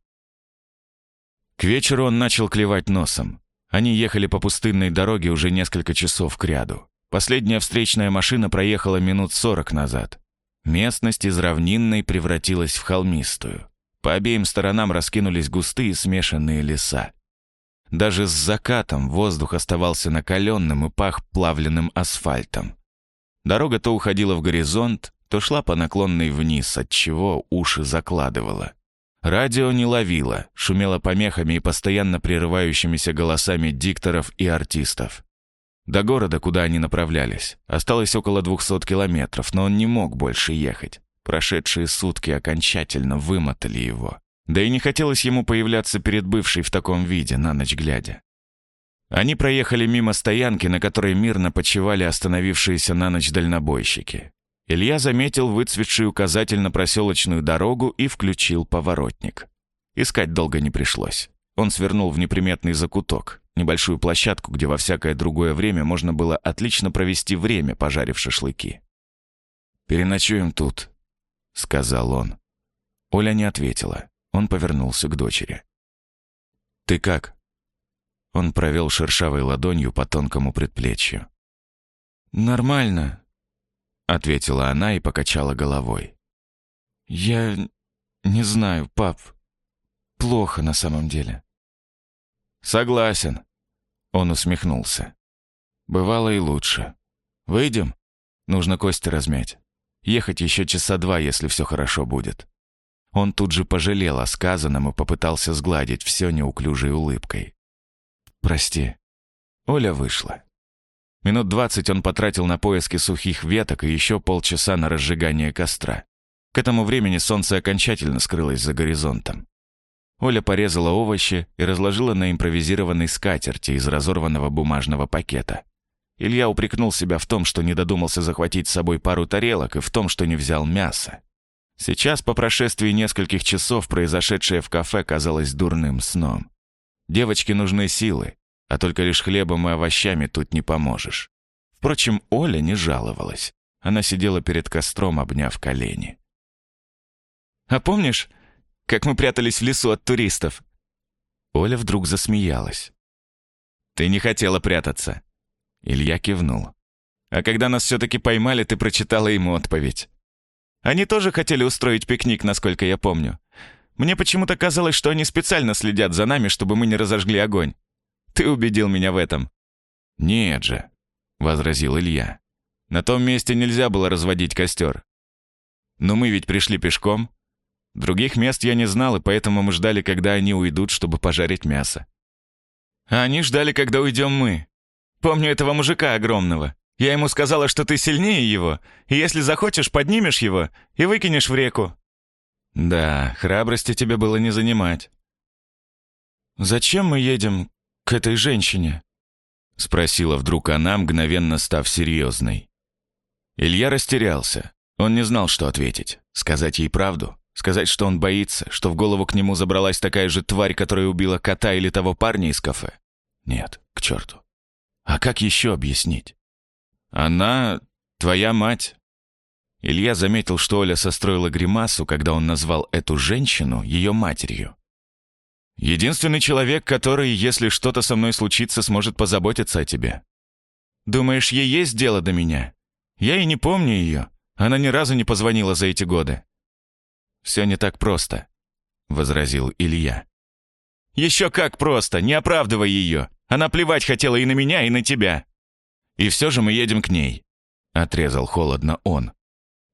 К вечеру он начал клевать носом. Они ехали по пустынной дороге уже несколько часов кряду. Последняя встречная машина проехала минут сорок назад. Местность из равнинной превратилась в холмистую. По обеим сторонам раскинулись густые смешанные леса. Даже с закатом воздух оставался накаленным и пах плавленным асфальтом. Дорога то уходила в горизонт, то шла по наклонной вниз, от чего уши закладывало. Радио не ловило, шумело помехами и постоянно прерывающимися голосами дикторов и артистов. До города, куда они направлялись, осталось около 200 километров, но он не мог больше ехать. Прошедшие сутки окончательно вымотали его. Да и не хотелось ему появляться перед бывшей в таком виде, на ночь глядя. Они проехали мимо стоянки, на которой мирно почивали остановившиеся на ночь дальнобойщики. Илья заметил выцветший указатель на проселочную дорогу и включил поворотник. Искать долго не пришлось. Он свернул в неприметный закуток, небольшую площадку, где во всякое другое время можно было отлично провести время, пожарив шашлыки. «Переночуем тут», — сказал он. Оля не ответила. Он повернулся к дочери. «Ты как?» Он провел шершавой ладонью по тонкому предплечью. «Нормально», — ответила она и покачала головой. «Я не знаю, пап. Плохо на самом деле». «Согласен», — он усмехнулся. «Бывало и лучше. Выйдем? Нужно кости размять. Ехать еще часа два, если все хорошо будет». Он тут же пожалел о сказанном и попытался сгладить все неуклюжей улыбкой. «Прости». Оля вышла. Минут двадцать он потратил на поиски сухих веток и еще полчаса на разжигание костра. К этому времени солнце окончательно скрылось за горизонтом. Оля порезала овощи и разложила на импровизированной скатерти из разорванного бумажного пакета. Илья упрекнул себя в том, что не додумался захватить с собой пару тарелок, и в том, что не взял мясо. Сейчас, по прошествии нескольких часов, произошедшее в кафе казалось дурным сном. Девочке нужны силы, а только лишь хлебом и овощами тут не поможешь. Впрочем, Оля не жаловалась. Она сидела перед костром, обняв колени. «А помнишь, как мы прятались в лесу от туристов?» Оля вдруг засмеялась. «Ты не хотела прятаться». Илья кивнул. «А когда нас все-таки поймали, ты прочитала ему отповедь. Они тоже хотели устроить пикник, насколько я помню. Мне почему-то казалось, что они специально следят за нами, чтобы мы не разожгли огонь. Ты убедил меня в этом». «Нет же», — возразил Илья. «На том месте нельзя было разводить костер». «Но мы ведь пришли пешком. Других мест я не знал, и поэтому мы ждали, когда они уйдут, чтобы пожарить мясо. А они ждали, когда уйдем мы. Помню этого мужика огромного. Я ему сказала, что ты сильнее его, и если захочешь, поднимешь его и выкинешь в реку». «Да, храбрости тебе было не занимать». «Зачем мы едем к этой женщине?» — спросила вдруг она, мгновенно став серьезной. Илья растерялся. Он не знал, что ответить. Сказать ей правду? Сказать, что он боится, что в голову к нему забралась такая же тварь, которая убила кота или того парня из кафе? Нет, к черту. А как еще объяснить? Она твоя мать. Илья заметил, что Оля состроила гримасу, когда он назвал эту женщину ее матерью. Единственный человек, который, если что-то со мной случится, сможет позаботиться о тебе. Думаешь, ей есть дело до меня? Я и не помню ее. Она ни разу не позвонила за эти годы. Все не так просто, возразил Илья. Еще как просто, не оправдывай ее. Она плевать хотела и на меня, и на тебя. И все же мы едем к ней, отрезал холодно он.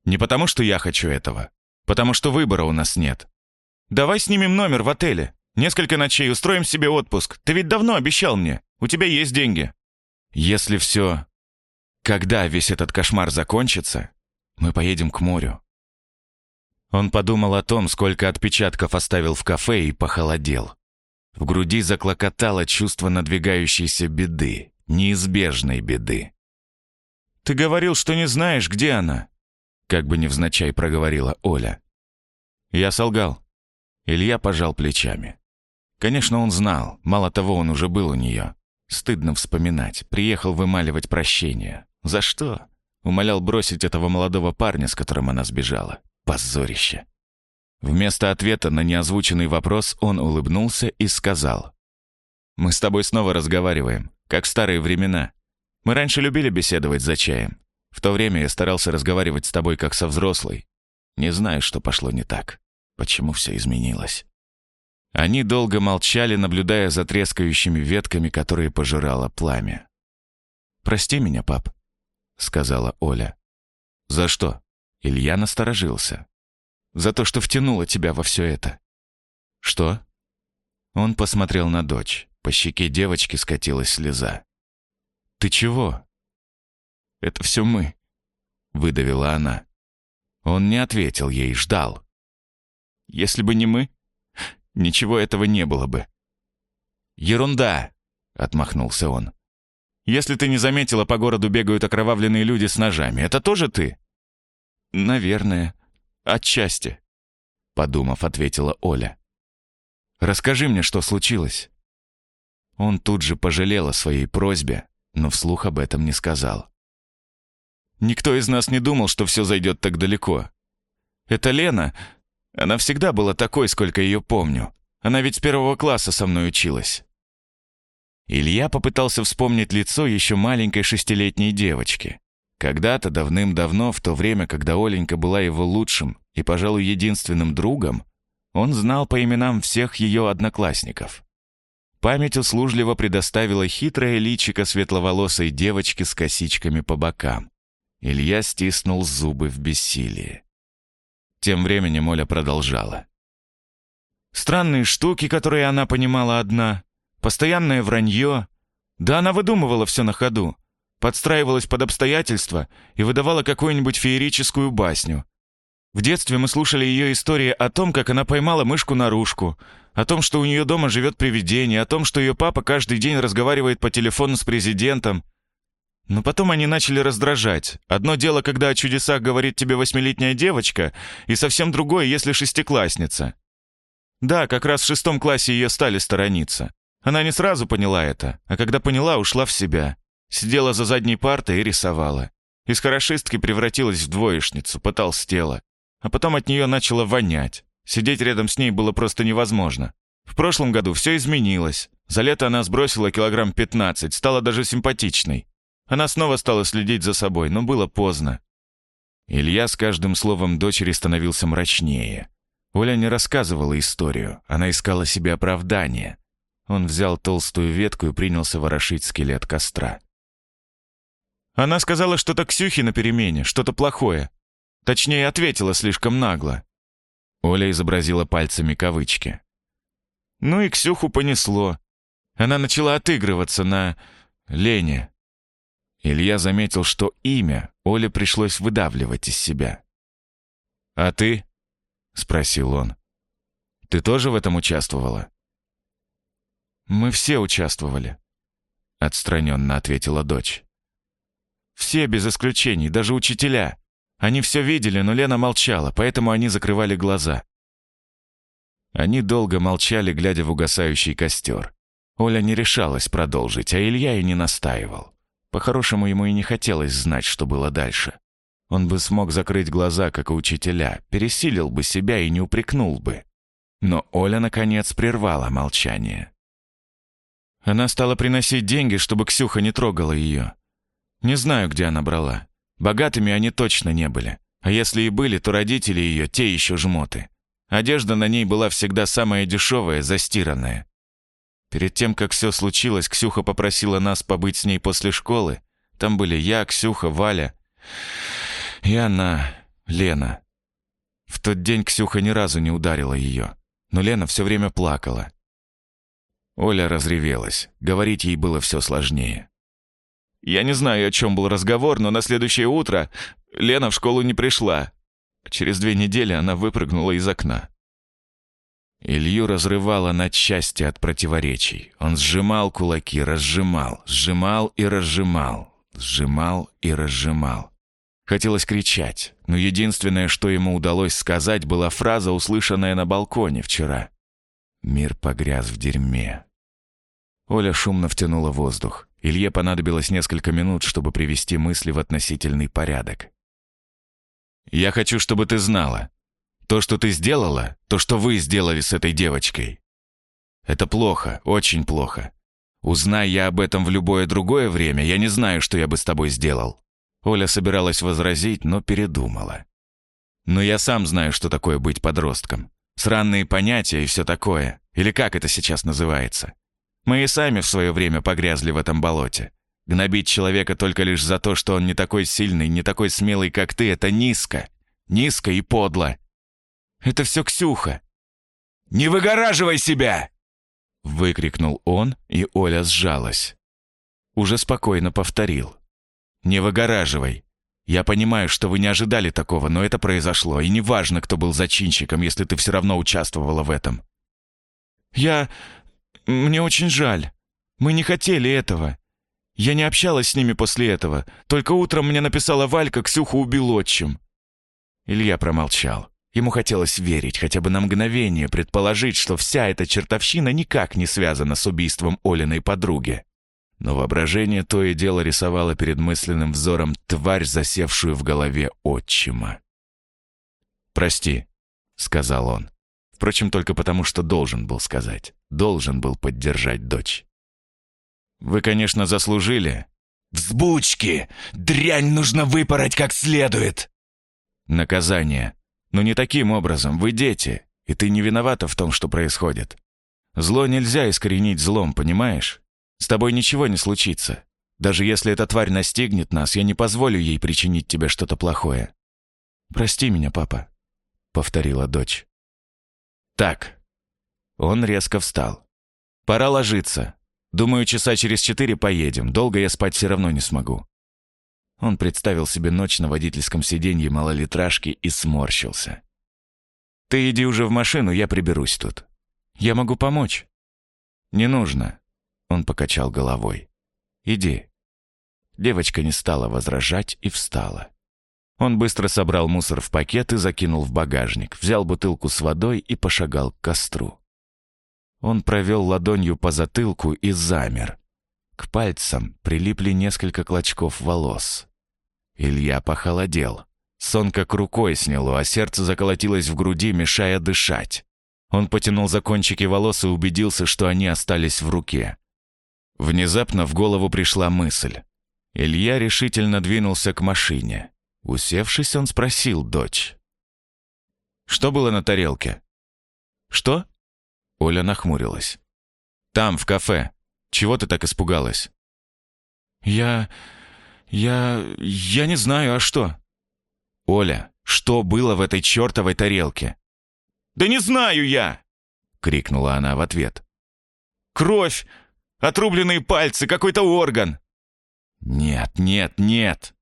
Не потому, что я хочу этого, потому что выбора у нас нет. Давай снимем номер в отеле. Несколько ночей, устроим себе отпуск. Ты ведь давно обещал мне. У тебя есть деньги». «Если все... Когда весь этот кошмар закончится, мы поедем к морю». Он подумал о том, сколько отпечатков оставил в кафе и похолодел. В груди заклокотало чувство надвигающейся беды, неизбежной беды. «Ты говорил, что не знаешь, где она», как бы невзначай проговорила Оля. Я солгал. Илья пожал плечами. Конечно, он знал. Мало того, он уже был у нее. Стыдно вспоминать. Приехал вымаливать прощение. За что? Умолял бросить этого молодого парня, с которым она сбежала. Позорище. Вместо ответа на неозвученный вопрос он улыбнулся и сказал. «Мы с тобой снова разговариваем, как в старые времена. Мы раньше любили беседовать за чаем. В то время я старался разговаривать с тобой как со взрослой. Не знаю, что пошло не так. Почему все изменилось?» Они долго молчали, наблюдая за трескающими ветками, которые пожирало пламя. «Прости меня, пап», — сказала Оля. «За что?» Илья насторожился. «За то, что втянула тебя во все это». «Что?» Он посмотрел на дочь. По щеке девочки скатилась слеза. «Ты чего?» «Это все мы», — выдавила она. Он не ответил ей, ждал. «Если бы не мы, ничего этого не было бы». «Ерунда!» — отмахнулся он. «Если ты не заметила, по городу бегают окровавленные люди с ножами. Это тоже ты?» «Наверное. Отчасти», — подумав, ответила Оля. «Расскажи мне, что случилось». Он тут же пожалел о своей просьбе, но вслух об этом не сказал. Никто из нас не думал, что все зайдет так далеко. Это Лена, она всегда была такой, сколько ее помню. Она ведь с первого класса со мной училась. Илья попытался вспомнить лицо еще маленькой шестилетней девочки. Когда-то, давным-давно, в то время, когда Оленька была его лучшим и, пожалуй, единственным другом, он знал по именам всех ее одноклассников. Память услужливо предоставила хитрое личико светловолосой девочки с косичками по бокам. Илья стиснул зубы в бессилии. Тем временем Оля продолжала. Странные штуки, которые она понимала одна, постоянное вранье. Да она выдумывала все на ходу, подстраивалась под обстоятельства и выдавала какую-нибудь феерическую басню. В детстве мы слушали ее истории о том, как она поймала мышку-наружку, о том, что у нее дома живет привидение, о том, что ее папа каждый день разговаривает по телефону с президентом, но потом они начали раздражать. Одно дело, когда о чудесах говорит тебе восьмилетняя девочка, и совсем другое, если шестиклассница. Да, как раз в шестом классе ее стали сторониться. Она не сразу поняла это, а когда поняла, ушла в себя. Сидела за задней партой и рисовала. Из хорошистки превратилась в двоечницу, потолстела. А потом от нее начало вонять. Сидеть рядом с ней было просто невозможно. В прошлом году все изменилось. За лето она сбросила килограмм 15, стала даже симпатичной. Она снова стала следить за собой, но было поздно. Илья с каждым словом дочери становился мрачнее. Оля не рассказывала историю, она искала себе оправдание. Он взял толстую ветку и принялся ворошить скелет костра. Она сказала что-то Ксюхе на перемене, что-то плохое. Точнее, ответила слишком нагло. Оля изобразила пальцами кавычки. Ну и Ксюху понесло. Она начала отыгрываться на Лене. Илья заметил, что имя Оле пришлось выдавливать из себя. «А ты?» — спросил он. «Ты тоже в этом участвовала?» «Мы все участвовали», — отстраненно ответила дочь. «Все без исключений, даже учителя. Они все видели, но Лена молчала, поэтому они закрывали глаза». Они долго молчали, глядя в угасающий костер. Оля не решалась продолжить, а Илья и не настаивал. По-хорошему, ему и не хотелось знать, что было дальше. Он бы смог закрыть глаза, как и учителя, пересилил бы себя и не упрекнул бы. Но Оля, наконец, прервала молчание. Она стала приносить деньги, чтобы Ксюха не трогала ее. Не знаю, где она брала. Богатыми они точно не были. А если и были, то родители ее, те еще жмоты. Одежда на ней была всегда самая дешевая, застиранная. Перед тем, как все случилось, Ксюха попросила нас побыть с ней после школы. Там были я, Ксюха, Валя и она, Лена. В тот день Ксюха ни разу не ударила ее, но Лена все время плакала. Оля разревелась, говорить ей было все сложнее. Я не знаю, о чем был разговор, но на следующее утро Лена в школу не пришла. Через две недели она выпрыгнула из окна. Илью разрывало на части от противоречий. Он сжимал кулаки, разжимал, сжимал и разжимал, сжимал и разжимал. Хотелось кричать, но единственное, что ему удалось сказать, была фраза, услышанная на балконе вчера. «Мир погряз в дерьме». Оля шумно втянула воздух. Илье понадобилось несколько минут, чтобы привести мысли в относительный порядок. «Я хочу, чтобы ты знала. То, что ты сделала, то, что вы сделали с этой девочкой. Это плохо, очень плохо. Узнай я об этом в любое другое время, я не знаю, что я бы с тобой сделал». Оля собиралась возразить, но передумала. «Но я сам знаю, что такое быть подростком. Сранные понятия и все такое. Или как это сейчас называется? Мы и сами в свое время погрязли в этом болоте. Гнобить человека только лишь за то, что он не такой сильный, не такой смелый, как ты, это низко. Низко и подло. Это все Ксюха. «Не выгораживай себя!» Выкрикнул он, и Оля сжалась. Уже спокойно повторил. «Не выгораживай. Я понимаю, что вы не ожидали такого, но это произошло, и неважно, кто был зачинщиком, если ты все равно участвовала в этом». «Я... мне очень жаль. Мы не хотели этого. Я не общалась с ними после этого. Только утром мне написала Валька, Ксюху убил отчим». Илья промолчал. Ему хотелось верить, хотя бы на мгновение предположить, что вся эта чертовщина никак не связана с убийством Олиной подруги. Но воображение то и дело рисовало перед мысленным взором тварь, засевшую в голове отчима. «Прости», — сказал он. Впрочем, только потому, что должен был сказать. Должен был поддержать дочь. «Вы, конечно, заслужили». «Взбучки! Дрянь нужно выпороть как следует!» «Наказание. Но не таким образом. Вы дети, и ты не виновата в том, что происходит. Зло нельзя искоренить злом, понимаешь? С тобой ничего не случится. Даже если эта тварь настигнет нас, я не позволю ей причинить тебе что-то плохое. Прости меня, папа», — повторила дочь. «Так». Он резко встал. «Пора ложиться. Думаю, часа через четыре поедем. Долго я спать все равно не смогу». Он представил себе ночь на водительском сиденье малолитражки и сморщился. «Ты иди уже в машину, я приберусь тут. Я могу помочь». «Не нужно. Он покачал головой. «Иди». Девочка не стала возражать и встала. Он быстро собрал мусор в пакет и закинул в багажник, взял бутылку с водой и пошагал к костру. Он провел ладонью по затылку и замер. К пальцам прилипли несколько клочков волос. Илья похолодел. Сон как рукой сняло, а сердце заколотилось в груди, мешая дышать. Он потянул за кончики волос и убедился, что они остались в руке. Внезапно в голову пришла мысль. Илья решительно двинулся к машине. Усевшись, он спросил дочь. «Что было на тарелке?» «Что?» Оля нахмурилась. «Там, в кафе. Чего ты так испугалась?» «Я... я... я не знаю, а что?» «Оля, что было в этой чертовой тарелке?» «Да не знаю я!» — крикнула она в ответ. «Кровь! Отрубленные пальцы, какой-то орган!» «Нет, нет, нет!»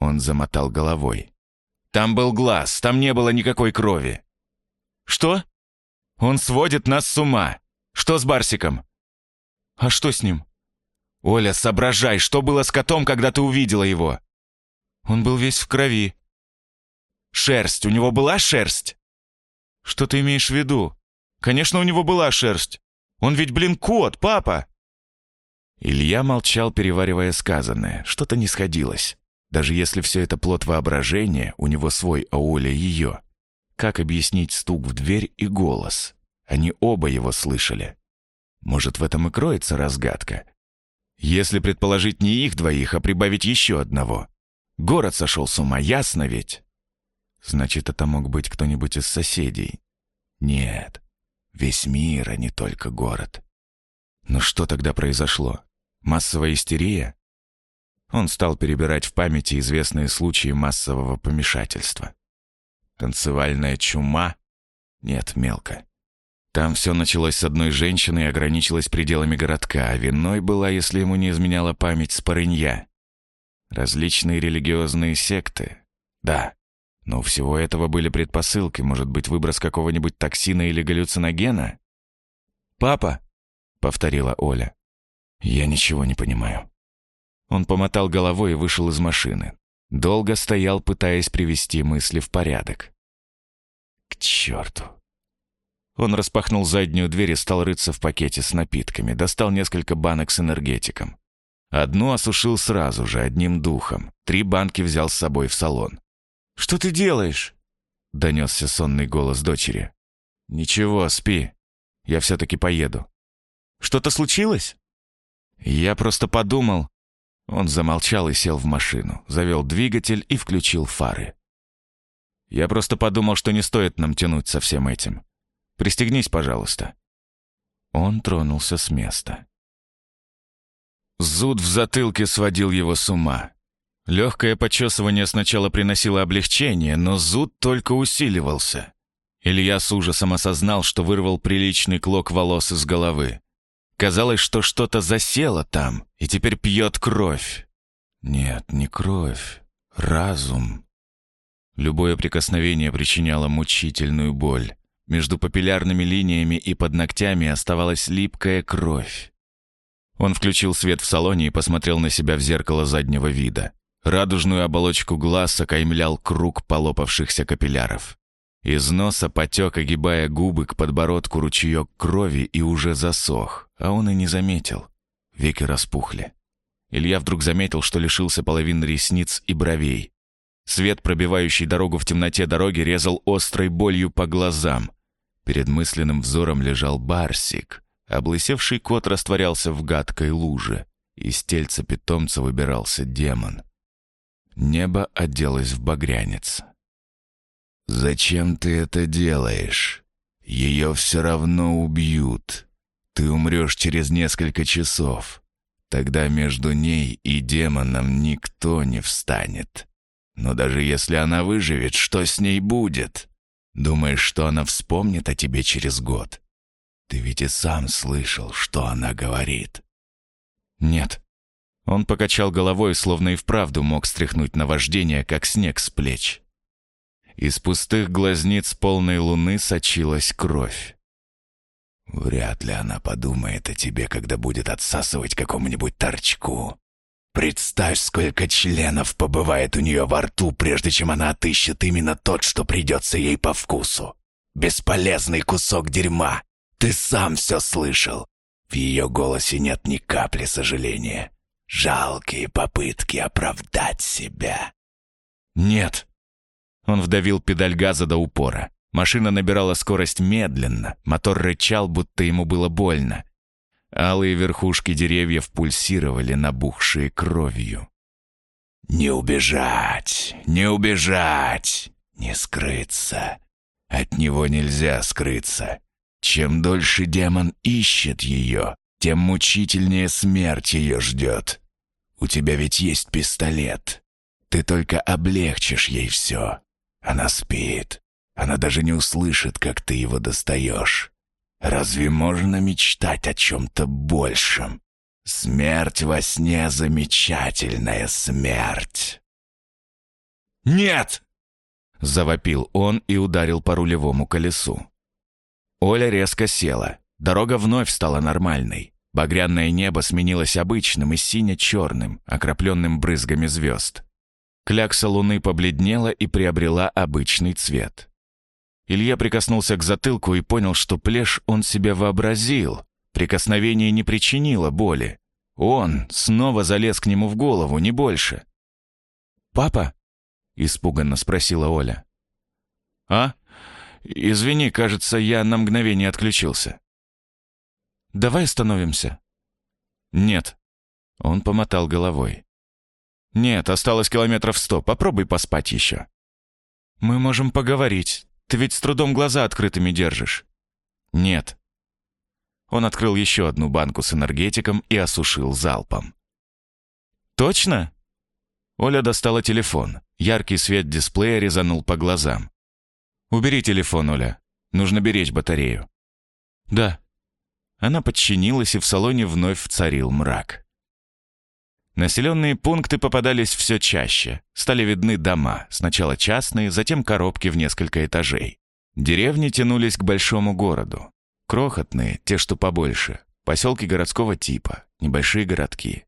Он замотал головой. «Там был глаз, там не было никакой крови». «Что?» «Он сводит нас с ума. Что с Барсиком?» «А что с ним?» «Оля, соображай, что было с котом, когда ты увидела его?» «Он был весь в крови». «Шерсть, у него была шерсть?» «Что ты имеешь в виду?» «Конечно, у него была шерсть. Он ведь, блин, кот, папа!» Илья молчал, переваривая сказанное. Что-то не сходилось. Даже если все это плод воображения, у него свой, а Оля ее. Как объяснить стук в дверь и голос? Они оба его слышали. Может, в этом и кроется разгадка? Если предположить не их двоих, а прибавить еще одного. Город сошел с ума, ясно ведь? Значит, это мог быть кто-нибудь из соседей. Нет, весь мир, а не только город. Но что тогда произошло? Массовая истерия? Он стал перебирать в памяти известные случаи массового помешательства. Танцевальная чума? Нет, мелко. Там все началось с одной женщины и ограничилось пределами городка, а виной была, если ему не изменяла память, спорынья. Различные религиозные секты? Да. Но у всего этого были предпосылки, может быть, выброс какого-нибудь токсина или галлюциногена? «Папа!» — повторила Оля. «Я ничего не понимаю». Он помотал головой и вышел из машины. Долго стоял, пытаясь привести мысли в порядок. «К черту!» Он распахнул заднюю дверь и стал рыться в пакете с напитками, достал несколько банок с энергетиком. Одну осушил сразу же, одним духом. Три банки взял с собой в салон. «Что ты делаешь?» — донесся сонный голос дочери. «Ничего, спи. Я все-таки поеду». «Что-то случилось?» «Я просто подумал...» Он замолчал и сел в машину, завел двигатель и включил фары. «Я просто подумал, что не стоит нам тянуть со всем этим. Пристегнись, пожалуйста». Он тронулся с места. Зуд в затылке сводил его с ума. Легкое почесывание сначала приносило облегчение, но зуд только усиливался. Илья с ужасом осознал, что вырвал приличный клок волос из головы. Казалось, что что-то засело там и теперь пьет кровь. Нет, не кровь, разум. Любое прикосновение причиняло мучительную боль. Между папиллярными линиями и под ногтями оставалась липкая кровь. Он включил свет в салоне и посмотрел на себя в зеркало заднего вида. Радужную оболочку глаз окаймлял круг полопавшихся капилляров. Из носа потек, огибая губы к подбородку ручеек крови и уже засох, а он и не заметил. Веки распухли. Илья вдруг заметил, что лишился половины ресниц и бровей. Свет, пробивающий дорогу в темноте дороги, резал острой болью по глазам. Перед мысленным взором лежал Барсик. Облысевший кот растворялся в гадкой луже. Из тельца питомца выбирался демон. Небо оделось в багрянец. «Зачем ты это делаешь? Ее все равно убьют. Ты умрешь через несколько часов. Тогда между ней и демоном никто не встанет. Но даже если она выживет, что с ней будет? Думаешь, что она вспомнит о тебе через год? Ты ведь и сам слышал, что она говорит». «Нет». Он покачал головой, словно и вправду мог стряхнуть наваждение, как снег с плеч. Из пустых глазниц полной луны сочилась кровь. Вряд ли она подумает о тебе, когда будет отсасывать какому-нибудь торчку. Представь, сколько членов побывает у нее во рту, прежде чем она отыщет именно тот, что придется ей по вкусу. Бесполезный кусок дерьма. Ты сам все слышал. В ее голосе нет ни капли сожаления. Жалкие попытки оправдать себя. «Нет», он вдавил педаль газа до упора. Машина набирала скорость медленно, мотор рычал, будто ему было больно. Алые верхушки деревьев пульсировали, набухшие кровью. «Не убежать, не убежать, не скрыться. От него нельзя скрыться. Чем дольше демон ищет ее, тем мучительнее смерть ее ждет. У тебя ведь есть пистолет. Ты только облегчишь ей все. Она спит. Она даже не услышит, как ты его достаешь. Разве можно мечтать о чем-то большем? Смерть во сне — замечательная смерть. «Нет!» — завопил он и ударил по рулевому колесу. Оля резко села. Дорога вновь стала нормальной. Багряное небо сменилось обычным и сине-черным, окропленным брызгами звезд. Клякса луны побледнела и приобрела обычный цвет. Илья прикоснулся к затылку и понял, что плешь он себе вообразил. Прикосновение не причинило боли. Он снова залез к нему в голову, не больше. «Папа?» — испуганно спросила Оля. «А? Извини, кажется, я на мгновение отключился». «Давай остановимся». «Нет». Он помотал головой. «Нет, осталось километров сто. Попробуй поспать еще». «Мы можем поговорить. Ты ведь с трудом глаза открытыми держишь». «Нет». Он открыл еще одну банку с энергетиком и осушил залпом. «Точно?» Оля достала телефон. Яркий свет дисплея резанул по глазам. «Убери телефон, Оля. Нужно беречь батарею». «Да». Она подчинилась, и в салоне вновь царил мрак. Населенные пункты попадались все чаще. Стали видны дома, сначала частные, затем коробки в несколько этажей. Деревни тянулись к большому городу. Крохотные, те, что побольше. Поселки городского типа, небольшие городки.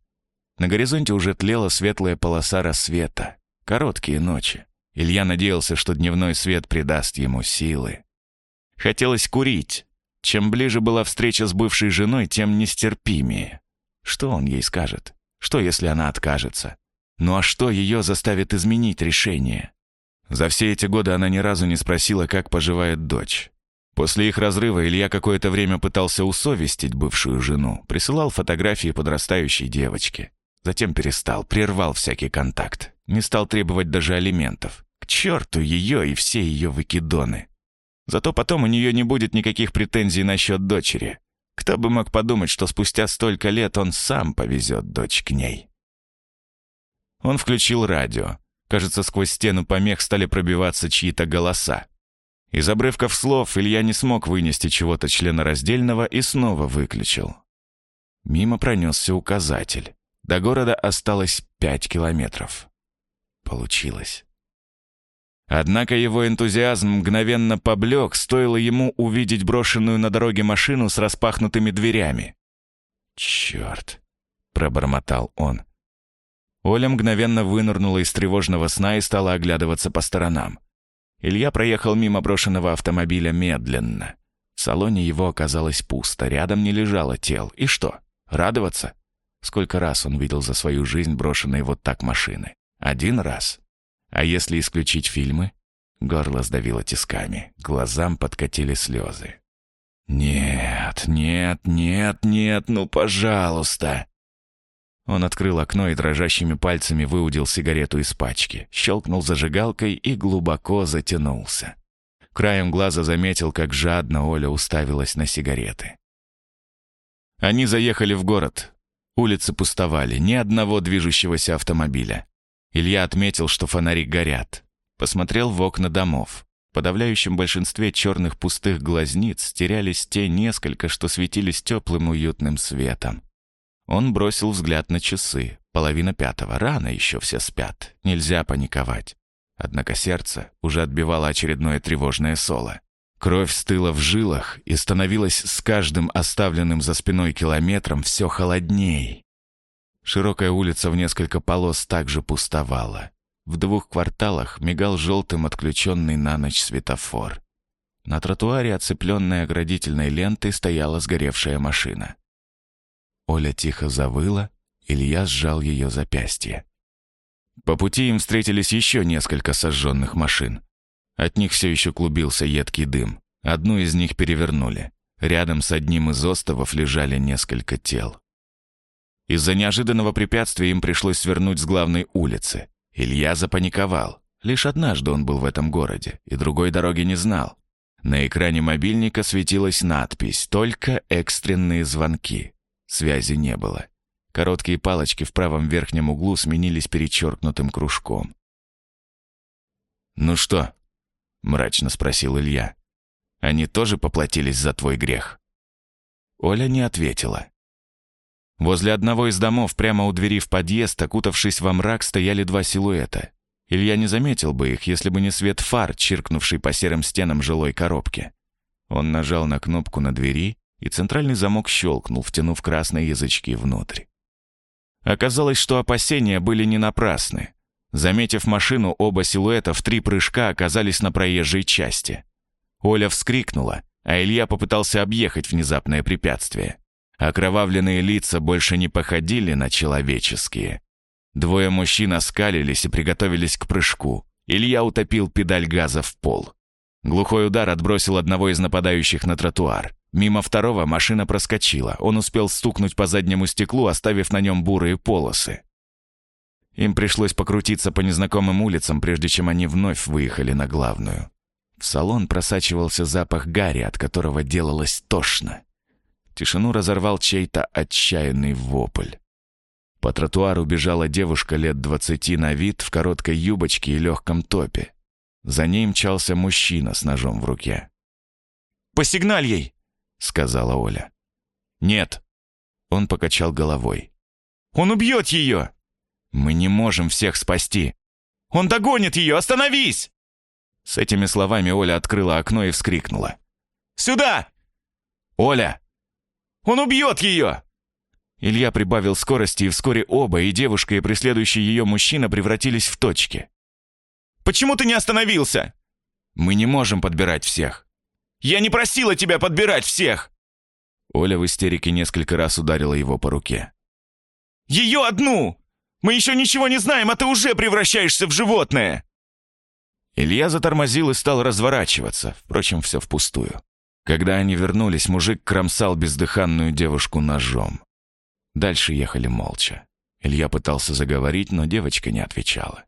На горизонте уже тлела светлая полоса рассвета. Короткие ночи. Илья надеялся, что дневной свет придаст ему силы. Хотелось курить. Чем ближе была встреча с бывшей женой, тем нестерпимее. Что он ей скажет? Что, если она откажется? Ну а что ее заставит изменить решение? За все эти годы она ни разу не спросила, как поживает дочь. После их разрыва Илья какое-то время пытался усовестить бывшую жену, присылал фотографии подрастающей девочки. Затем перестал, прервал всякий контакт. Не стал требовать даже алиментов. К черту ее и все ее выкидоны. Зато потом у нее не будет никаких претензий насчет дочери. Кто бы мог подумать, что спустя столько лет он сам повезет дочь к ней. Он включил радио. Кажется, сквозь стену помех стали пробиваться чьи-то голоса. Из обрывков слов Илья не смог вынести чего-то членораздельного и снова выключил. Мимо пронесся указатель. До города осталось пять километров. Получилось. Однако его энтузиазм мгновенно поблек, стоило ему увидеть брошенную на дороге машину с распахнутыми дверями. «Черт!» — пробормотал он. Оля мгновенно вынырнула из тревожного сна и стала оглядываться по сторонам. Илья проехал мимо брошенного автомобиля медленно. В салоне его оказалось пусто, рядом не лежало тел. И что, радоваться? Сколько раз он видел за свою жизнь брошенные вот так машины? Один раз. А если исключить фильмы? Горло сдавило тисками, глазам подкатили слезы. «Нет, нет, нет, нет, ну, пожалуйста!» Он открыл окно и дрожащими пальцами выудил сигарету из пачки, щелкнул зажигалкой и глубоко затянулся. Краем глаза заметил, как жадно Оля уставилась на сигареты. Они заехали в город. Улицы пустовали, ни одного движущегося автомобиля. Илья отметил, что фонари горят. Посмотрел в окна домов. В подавляющем большинстве черных пустых глазниц терялись те несколько, что светились теплым уютным светом. Он бросил взгляд на часы. Половина пятого. Рано еще все спят. Нельзя паниковать. Однако сердце уже отбивало очередное тревожное соло. Кровь стыла в жилах и становилась с каждым оставленным за спиной километром все холодней. Широкая улица в несколько полос также пустовала. В двух кварталах мигал желтым отключенный на ночь светофор. На тротуаре, оцепленной оградительной лентой, стояла сгоревшая машина. Оля тихо завыла, Илья сжал ее запястье. По пути им встретились еще несколько сожженных машин. От них все еще клубился едкий дым. Одну из них перевернули. Рядом с одним из остовов лежали несколько тел. Из-за неожиданного препятствия им пришлось свернуть с главной улицы. Илья запаниковал. Лишь однажды он был в этом городе, и другой дороги не знал. На экране мобильника светилась надпись «Только экстренные звонки». Связи не было. Короткие палочки в правом верхнем углу сменились перечеркнутым кружком. «Ну что?» — мрачно спросил Илья. «Они тоже поплатились за твой грех?» Оля не ответила. Возле одного из домов, прямо у двери в подъезд, окутавшись во мрак, стояли два силуэта. Илья не заметил бы их, если бы не свет фар, чиркнувший по серым стенам жилой коробки. Он нажал на кнопку на двери, и центральный замок щелкнул, втянув красные язычки внутрь. Оказалось, что опасения были не напрасны. Заметив машину, оба силуэта в три прыжка оказались на проезжей части. Оля вскрикнула, а Илья попытался объехать внезапное препятствие. Окровавленные лица больше не походили на человеческие. Двое мужчин оскалились и приготовились к прыжку. Илья утопил педаль газа в пол. Глухой удар отбросил одного из нападающих на тротуар. Мимо второго машина проскочила. Он успел стукнуть по заднему стеклу, оставив на нем бурые полосы. Им пришлось покрутиться по незнакомым улицам, прежде чем они вновь выехали на главную. В салон просачивался запах гари, от которого делалось тошно. Тишину разорвал чей-то отчаянный вопль. По тротуару бежала девушка лет двадцати на вид в короткой юбочке и легком топе. За ней мчался мужчина с ножом в руке. «Посигналь ей!» — сказала Оля. «Нет». Он покачал головой. «Он убьет ее!» «Мы не можем всех спасти!» «Он догонит ее! Остановись!» С этими словами Оля открыла окно и вскрикнула. «Сюда!» «Оля!» Он убьет ее!» Илья прибавил скорости, и вскоре оба, и девушка, и преследующий ее мужчина превратились в точки. «Почему ты не остановился?» «Мы не можем подбирать всех». «Я не просила тебя подбирать всех!» Оля в истерике несколько раз ударила его по руке. «Ее одну! Мы еще ничего не знаем, а ты уже превращаешься в животное!» Илья затормозил и стал разворачиваться, впрочем, все впустую. Когда они вернулись, мужик кромсал бездыханную девушку ножом. Дальше ехали молча. Илья пытался заговорить, но девочка не отвечала.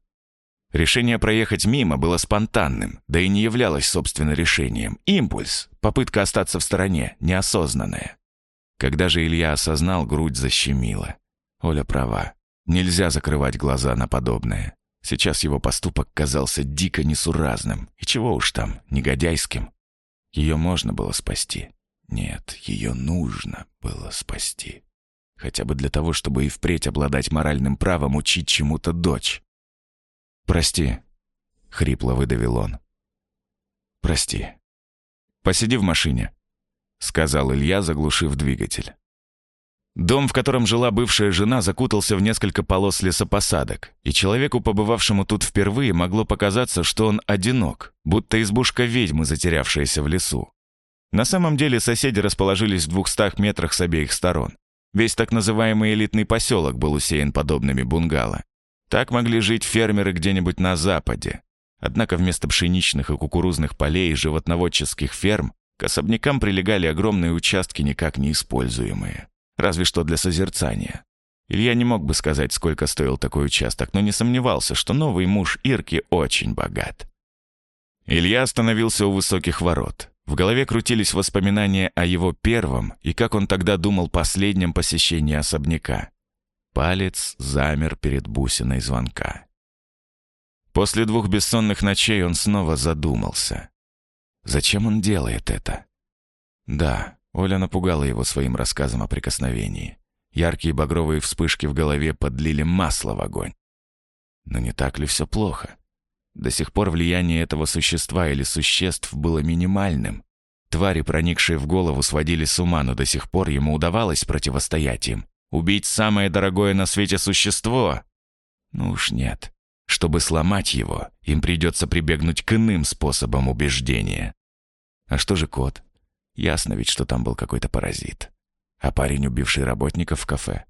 Решение проехать мимо было спонтанным, да и не являлось, собственно, решением. Импульс, попытка остаться в стороне, неосознанная. Когда же Илья осознал, грудь защемила. Оля права. Нельзя закрывать глаза на подобное. Сейчас его поступок казался дико несуразным. И чего уж там, негодяйским. Ее можно было спасти. Нет, ее нужно было спасти. Хотя бы для того, чтобы и впредь обладать моральным правом учить чему-то дочь. «Прости», — хрипло выдавил он. «Прости. Посиди в машине», — сказал Илья, заглушив двигатель. Дом, в котором жила бывшая жена, закутался в несколько полос лесопосадок, и человеку, побывавшему тут впервые, могло показаться, что он одинок, будто избушка ведьмы, затерявшаяся в лесу. На самом деле соседи расположились в двухстах метрах с обеих сторон. Весь так называемый элитный поселок был усеян подобными бунгало. Так могли жить фермеры где-нибудь на западе. Однако вместо пшеничных и кукурузных полей и животноводческих ферм к особнякам прилегали огромные участки, никак не используемые разве что для созерцания. Илья не мог бы сказать, сколько стоил такой участок, но не сомневался, что новый муж Ирки очень богат. Илья остановился у высоких ворот. В голове крутились воспоминания о его первом и как он тогда думал последнем посещении особняка. Палец замер перед бусиной звонка. После двух бессонных ночей он снова задумался. Зачем он делает это? Да, Оля напугала его своим рассказом о прикосновении. Яркие багровые вспышки в голове подлили масло в огонь. Но не так ли все плохо? До сих пор влияние этого существа или существ было минимальным. Твари, проникшие в голову, сводили с ума, но до сих пор ему удавалось противостоять им. Убить самое дорогое на свете существо? Ну уж нет. Чтобы сломать его, им придется прибегнуть к иным способам убеждения. А что же кот? Ясно ведь, что там был какой-то паразит. А парень, убивший работников в кафе.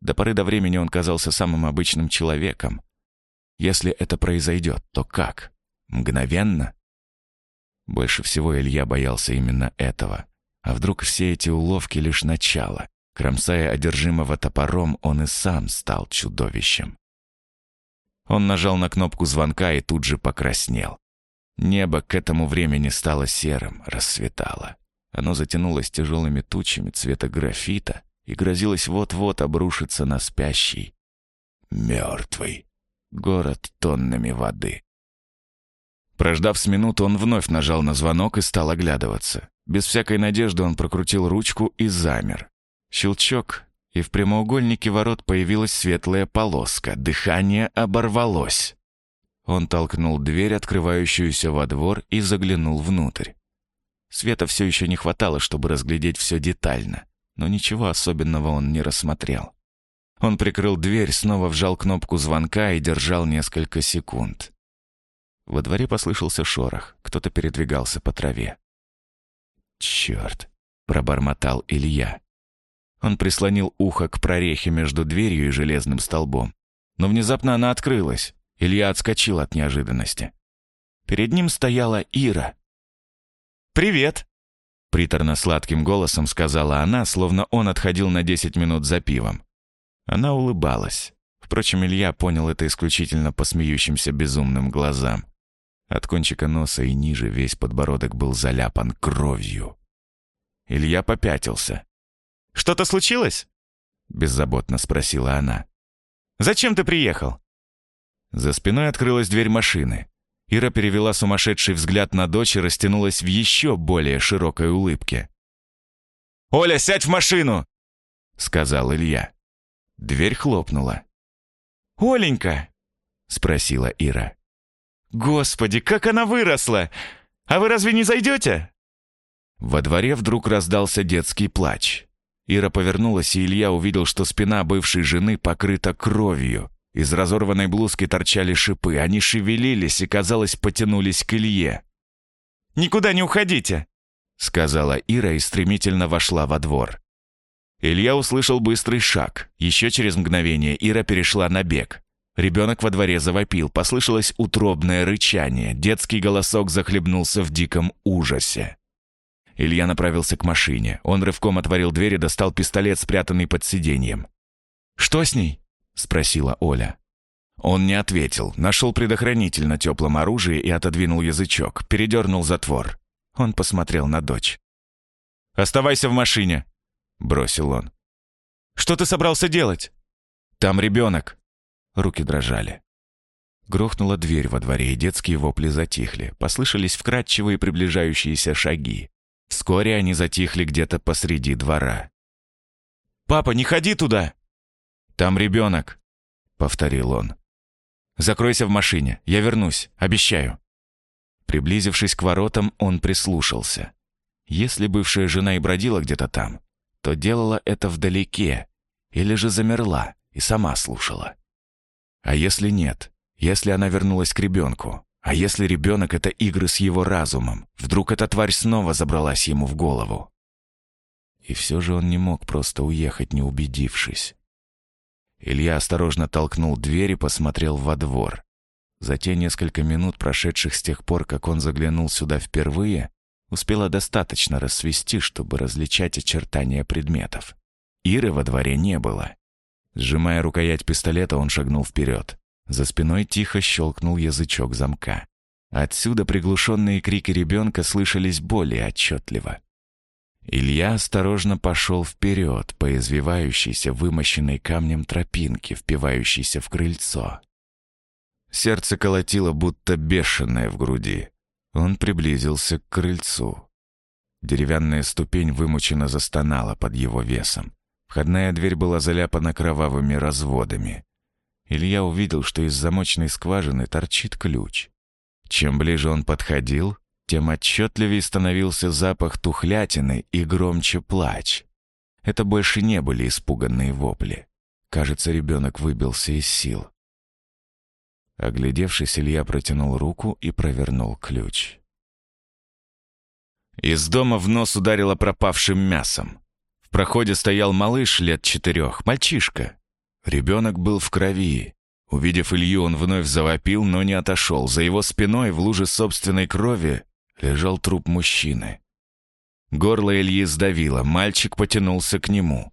До поры до времени он казался самым обычным человеком. Если это произойдет, то как? Мгновенно? Больше всего Илья боялся именно этого. А вдруг все эти уловки лишь начало? Кромсая одержимого топором, он и сам стал чудовищем. Он нажал на кнопку звонка и тут же покраснел. Небо к этому времени стало серым, рассветало. Оно затянулось тяжелыми тучами цвета графита и грозилось вот-вот обрушиться на спящий, мертвый город тоннами воды. Прождав с минуту, он вновь нажал на звонок и стал оглядываться. Без всякой надежды он прокрутил ручку и замер. Щелчок, и в прямоугольнике ворот появилась светлая полоска. Дыхание оборвалось. Он толкнул дверь, открывающуюся во двор, и заглянул внутрь. Света все еще не хватало, чтобы разглядеть все детально, но ничего особенного он не рассмотрел. Он прикрыл дверь, снова вжал кнопку звонка и держал несколько секунд. Во дворе послышался шорох, кто-то передвигался по траве. «Черт!» — пробормотал Илья. Он прислонил ухо к прорехе между дверью и железным столбом. Но внезапно она открылась. Илья отскочил от неожиданности. Перед ним стояла Ира, «Привет!» Приторно-сладким голосом сказала она, словно он отходил на десять минут за пивом. Она улыбалась. Впрочем, Илья понял это исключительно по смеющимся безумным глазам. От кончика носа и ниже весь подбородок был заляпан кровью. Илья попятился. «Что-то случилось?» Беззаботно спросила она. «Зачем ты приехал?» За спиной открылась дверь машины. Ира перевела сумасшедший взгляд на дочь и растянулась в еще более широкой улыбке. «Оля, сядь в машину!» — сказал Илья. Дверь хлопнула. «Оленька!» — спросила Ира. «Господи, как она выросла! А вы разве не зайдете?» Во дворе вдруг раздался детский плач. Ира повернулась, и Илья увидел, что спина бывшей жены покрыта кровью. Из разорванной блузки торчали шипы, они шевелились и, казалось, потянулись к Илье. «Никуда не уходите!» — сказала Ира и стремительно вошла во двор. Илья услышал быстрый шаг. Еще через мгновение Ира перешла на бег. Ребенок во дворе завопил, послышалось утробное рычание, детский голосок захлебнулся в диком ужасе. Илья направился к машине. Он рывком отворил дверь и достал пистолет, спрятанный под сиденьем. «Что с ней?» — спросила Оля. Он не ответил, нашел предохранитель на теплом оружии и отодвинул язычок, передернул затвор. Он посмотрел на дочь. «Оставайся в машине», — бросил он. «Что ты собрался делать?» «Там ребенок!» Руки дрожали. Грохнула дверь во дворе, и детские вопли затихли. Послышались вкрадчивые приближающиеся шаги. Вскоре они затихли где-то посреди двора. «Папа, не ходи туда!» «Там ребенок», — повторил он. «Закройся в машине, я вернусь, обещаю». Приблизившись к воротам, он прислушался. Если бывшая жена и бродила где-то там, то делала это вдалеке, или же замерла и сама слушала. А если нет, если она вернулась к ребенку, а если ребенок — это игры с его разумом, вдруг эта тварь снова забралась ему в голову? И все же он не мог просто уехать, не убедившись. Илья осторожно толкнул дверь и посмотрел во двор. За те несколько минут, прошедших с тех пор, как он заглянул сюда впервые, успело достаточно рассвести, чтобы различать очертания предметов. Иры во дворе не было. Сжимая рукоять пистолета, он шагнул вперед. За спиной тихо щелкнул язычок замка. Отсюда приглушенные крики ребенка слышались более отчетливо. Илья осторожно пошел вперед по извивающейся, вымощенной камнем тропинке, впивающейся в крыльцо. Сердце колотило, будто бешеное в груди. Он приблизился к крыльцу. Деревянная ступень вымученно застонала под его весом. Входная дверь была заляпана кровавыми разводами. Илья увидел, что из замочной скважины торчит ключ. Чем ближе он подходил, тем отчетливее становился запах тухлятины и громче плач. Это больше не были испуганные вопли. Кажется, ребенок выбился из сил. Оглядевшись, Илья протянул руку и провернул ключ. Из дома в нос ударило пропавшим мясом. В проходе стоял малыш лет четырех, мальчишка. Ребенок был в крови. Увидев Илью, он вновь завопил, но не отошел. За его спиной в луже собственной крови лежал труп мужчины. Горло Ильи сдавило, мальчик потянулся к нему.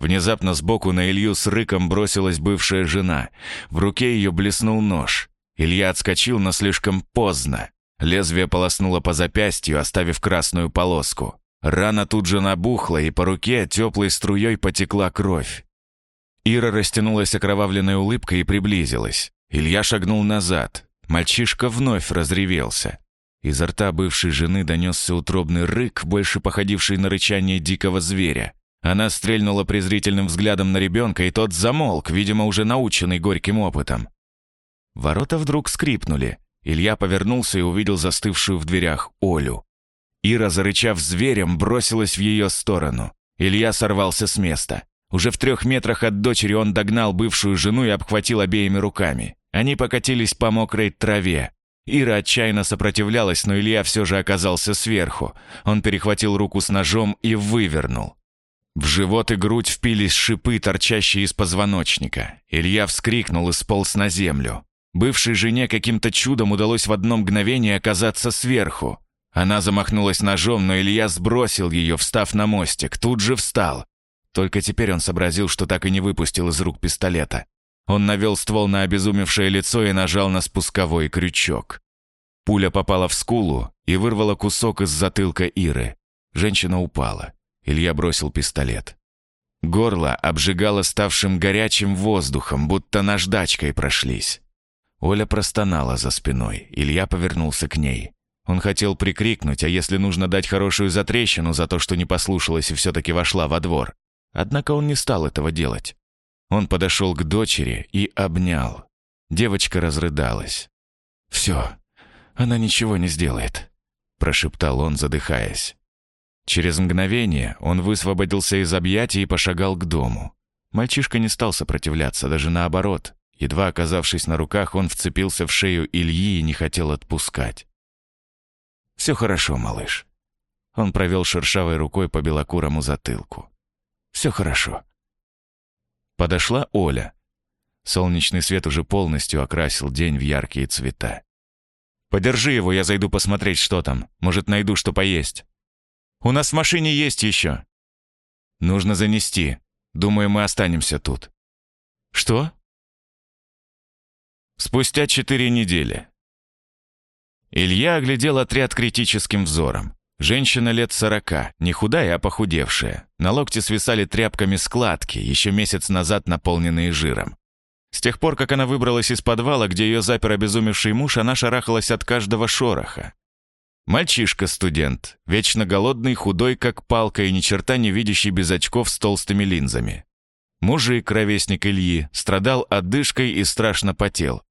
Внезапно сбоку на Илью с рыком бросилась бывшая жена. В руке ее блеснул нож. Илья отскочил, но слишком поздно. Лезвие полоснуло по запястью, оставив красную полоску. Рана тут же набухла, и по руке теплой струей потекла кровь. Ира растянулась окровавленной улыбкой и приблизилась. Илья шагнул назад. Мальчишка вновь разревелся. Изо рта бывшей жены донесся утробный рык, больше походивший на рычание дикого зверя. Она стрельнула презрительным взглядом на ребенка, и тот замолк, видимо, уже наученный горьким опытом. Ворота вдруг скрипнули. Илья повернулся и увидел застывшую в дверях Олю. Ира, зарычав зверем, бросилась в ее сторону. Илья сорвался с места. Уже в трех метрах от дочери он догнал бывшую жену и обхватил обеими руками. Они покатились по мокрой траве. Ира отчаянно сопротивлялась, но Илья все же оказался сверху. Он перехватил руку с ножом и вывернул. В живот и грудь впились шипы, торчащие из позвоночника. Илья вскрикнул и сполз на землю. Бывшей жене каким-то чудом удалось в одно мгновение оказаться сверху. Она замахнулась ножом, но Илья сбросил ее, встав на мостик, тут же встал. Только теперь он сообразил, что так и не выпустил из рук пистолета. Он навел ствол на обезумевшее лицо и нажал на спусковой крючок. Пуля попала в скулу и вырвала кусок из затылка Иры. Женщина упала. Илья бросил пистолет. Горло обжигало ставшим горячим воздухом, будто наждачкой прошлись. Оля простонала за спиной. Илья повернулся к ней. Он хотел прикрикнуть, а если нужно дать хорошую затрещину за то, что не послушалась и все-таки вошла во двор. Однако он не стал этого делать. Он подошел к дочери и обнял. Девочка разрыдалась. «Все, она ничего не сделает», — прошептал он, задыхаясь. Через мгновение он высвободился из объятий и пошагал к дому. Мальчишка не стал сопротивляться, даже наоборот. Едва оказавшись на руках, он вцепился в шею Ильи и не хотел отпускать. «Все хорошо, малыш». Он провел шершавой рукой по белокурому затылку. «Все хорошо». Подошла Оля. Солнечный свет уже полностью окрасил день в яркие цвета. «Подержи его, я зайду посмотреть, что там. Может, найду, что поесть». «У нас в машине есть еще». «Нужно занести. Думаю, мы останемся тут». «Что?» Спустя четыре недели. Илья оглядел отряд критическим взором. Женщина лет сорока, не худая, а похудевшая. На локте свисали тряпками складки, еще месяц назад наполненные жиром. С тех пор, как она выбралась из подвала, где ее запер обезумевший муж, она шарахалась от каждого шороха. Мальчишка-студент, вечно голодный, худой, как палка, и ни черта не видящий без очков с толстыми линзами. Мужик, ровесник Ильи, страдал одышкой и страшно потел.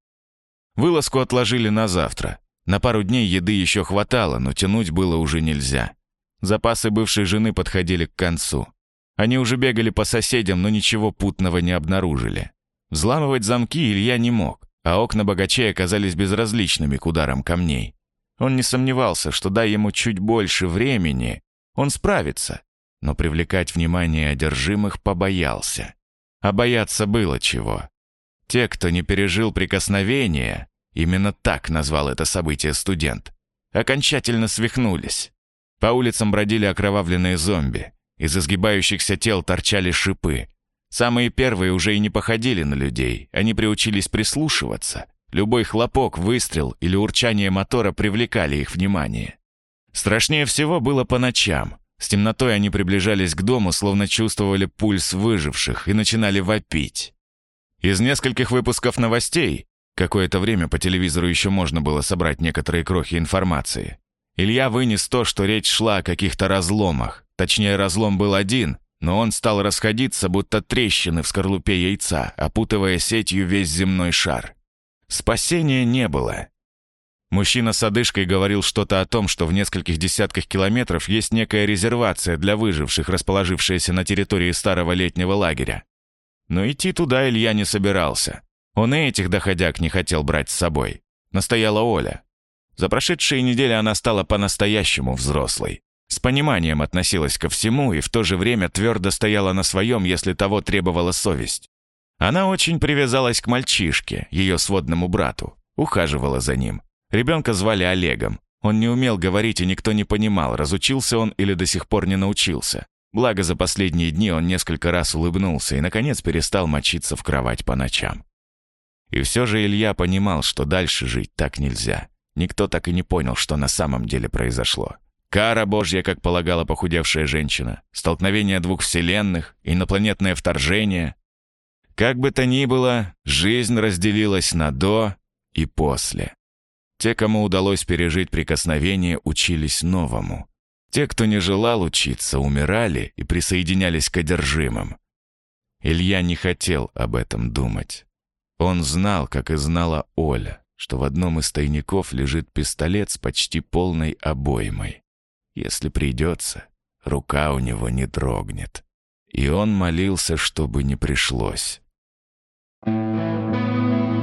Вылазку отложили на завтра. На пару дней еды еще хватало, но тянуть было уже нельзя. Запасы бывшей жены подходили к концу. Они уже бегали по соседям, но ничего путного не обнаружили. Взламывать замки Илья не мог, а окна богачей оказались безразличными к ударам камней. Он не сомневался, что дай ему чуть больше времени, он справится, но привлекать внимание одержимых побоялся. А бояться было чего. Те, кто не пережил прикосновения, именно так назвал это событие студент, окончательно свихнулись. По улицам бродили окровавленные зомби, из изгибающихся тел торчали шипы, Самые первые уже и не походили на людей, они приучились прислушиваться. Любой хлопок, выстрел или урчание мотора привлекали их внимание. Страшнее всего было по ночам. С темнотой они приближались к дому, словно чувствовали пульс выживших и начинали вопить. Из нескольких выпусков новостей, какое-то время по телевизору еще можно было собрать некоторые крохи информации, Илья вынес то, что речь шла о каких-то разломах. Точнее, разлом был один, но он стал расходиться, будто трещины в скорлупе яйца, опутывая сетью весь земной шар. Спасения не было. Мужчина с одышкой говорил что-то о том, что в нескольких десятках километров есть некая резервация для выживших, расположившаяся на территории старого летнего лагеря. Но идти туда Илья не собирался. Он и этих доходяг не хотел брать с собой. Настояла Оля. За прошедшие недели она стала по-настоящему взрослой. С пониманием относилась ко всему и в то же время твердо стояла на своем, если того требовала совесть. Она очень привязалась к мальчишке, ее сводному брату, ухаживала за ним. Ребенка звали Олегом. Он не умел говорить, и никто не понимал, разучился он или до сих пор не научился. Благо, за последние дни он несколько раз улыбнулся и, наконец, перестал мочиться в кровать по ночам. И все же Илья понимал, что дальше жить так нельзя. Никто так и не понял, что на самом деле произошло. Кара Божья, как полагала похудевшая женщина, столкновение двух вселенных, инопланетное вторжение. Как бы то ни было, жизнь разделилась на «до» и «после». Те, кому удалось пережить прикосновение, учились новому. Те, кто не желал учиться, умирали и присоединялись к одержимым. Илья не хотел об этом думать. Он знал, как и знала Оля, что в одном из тайников лежит пистолет с почти полной обоймой. Если придется, рука у него не дрогнет. И он молился, чтобы не пришлось. Thank you.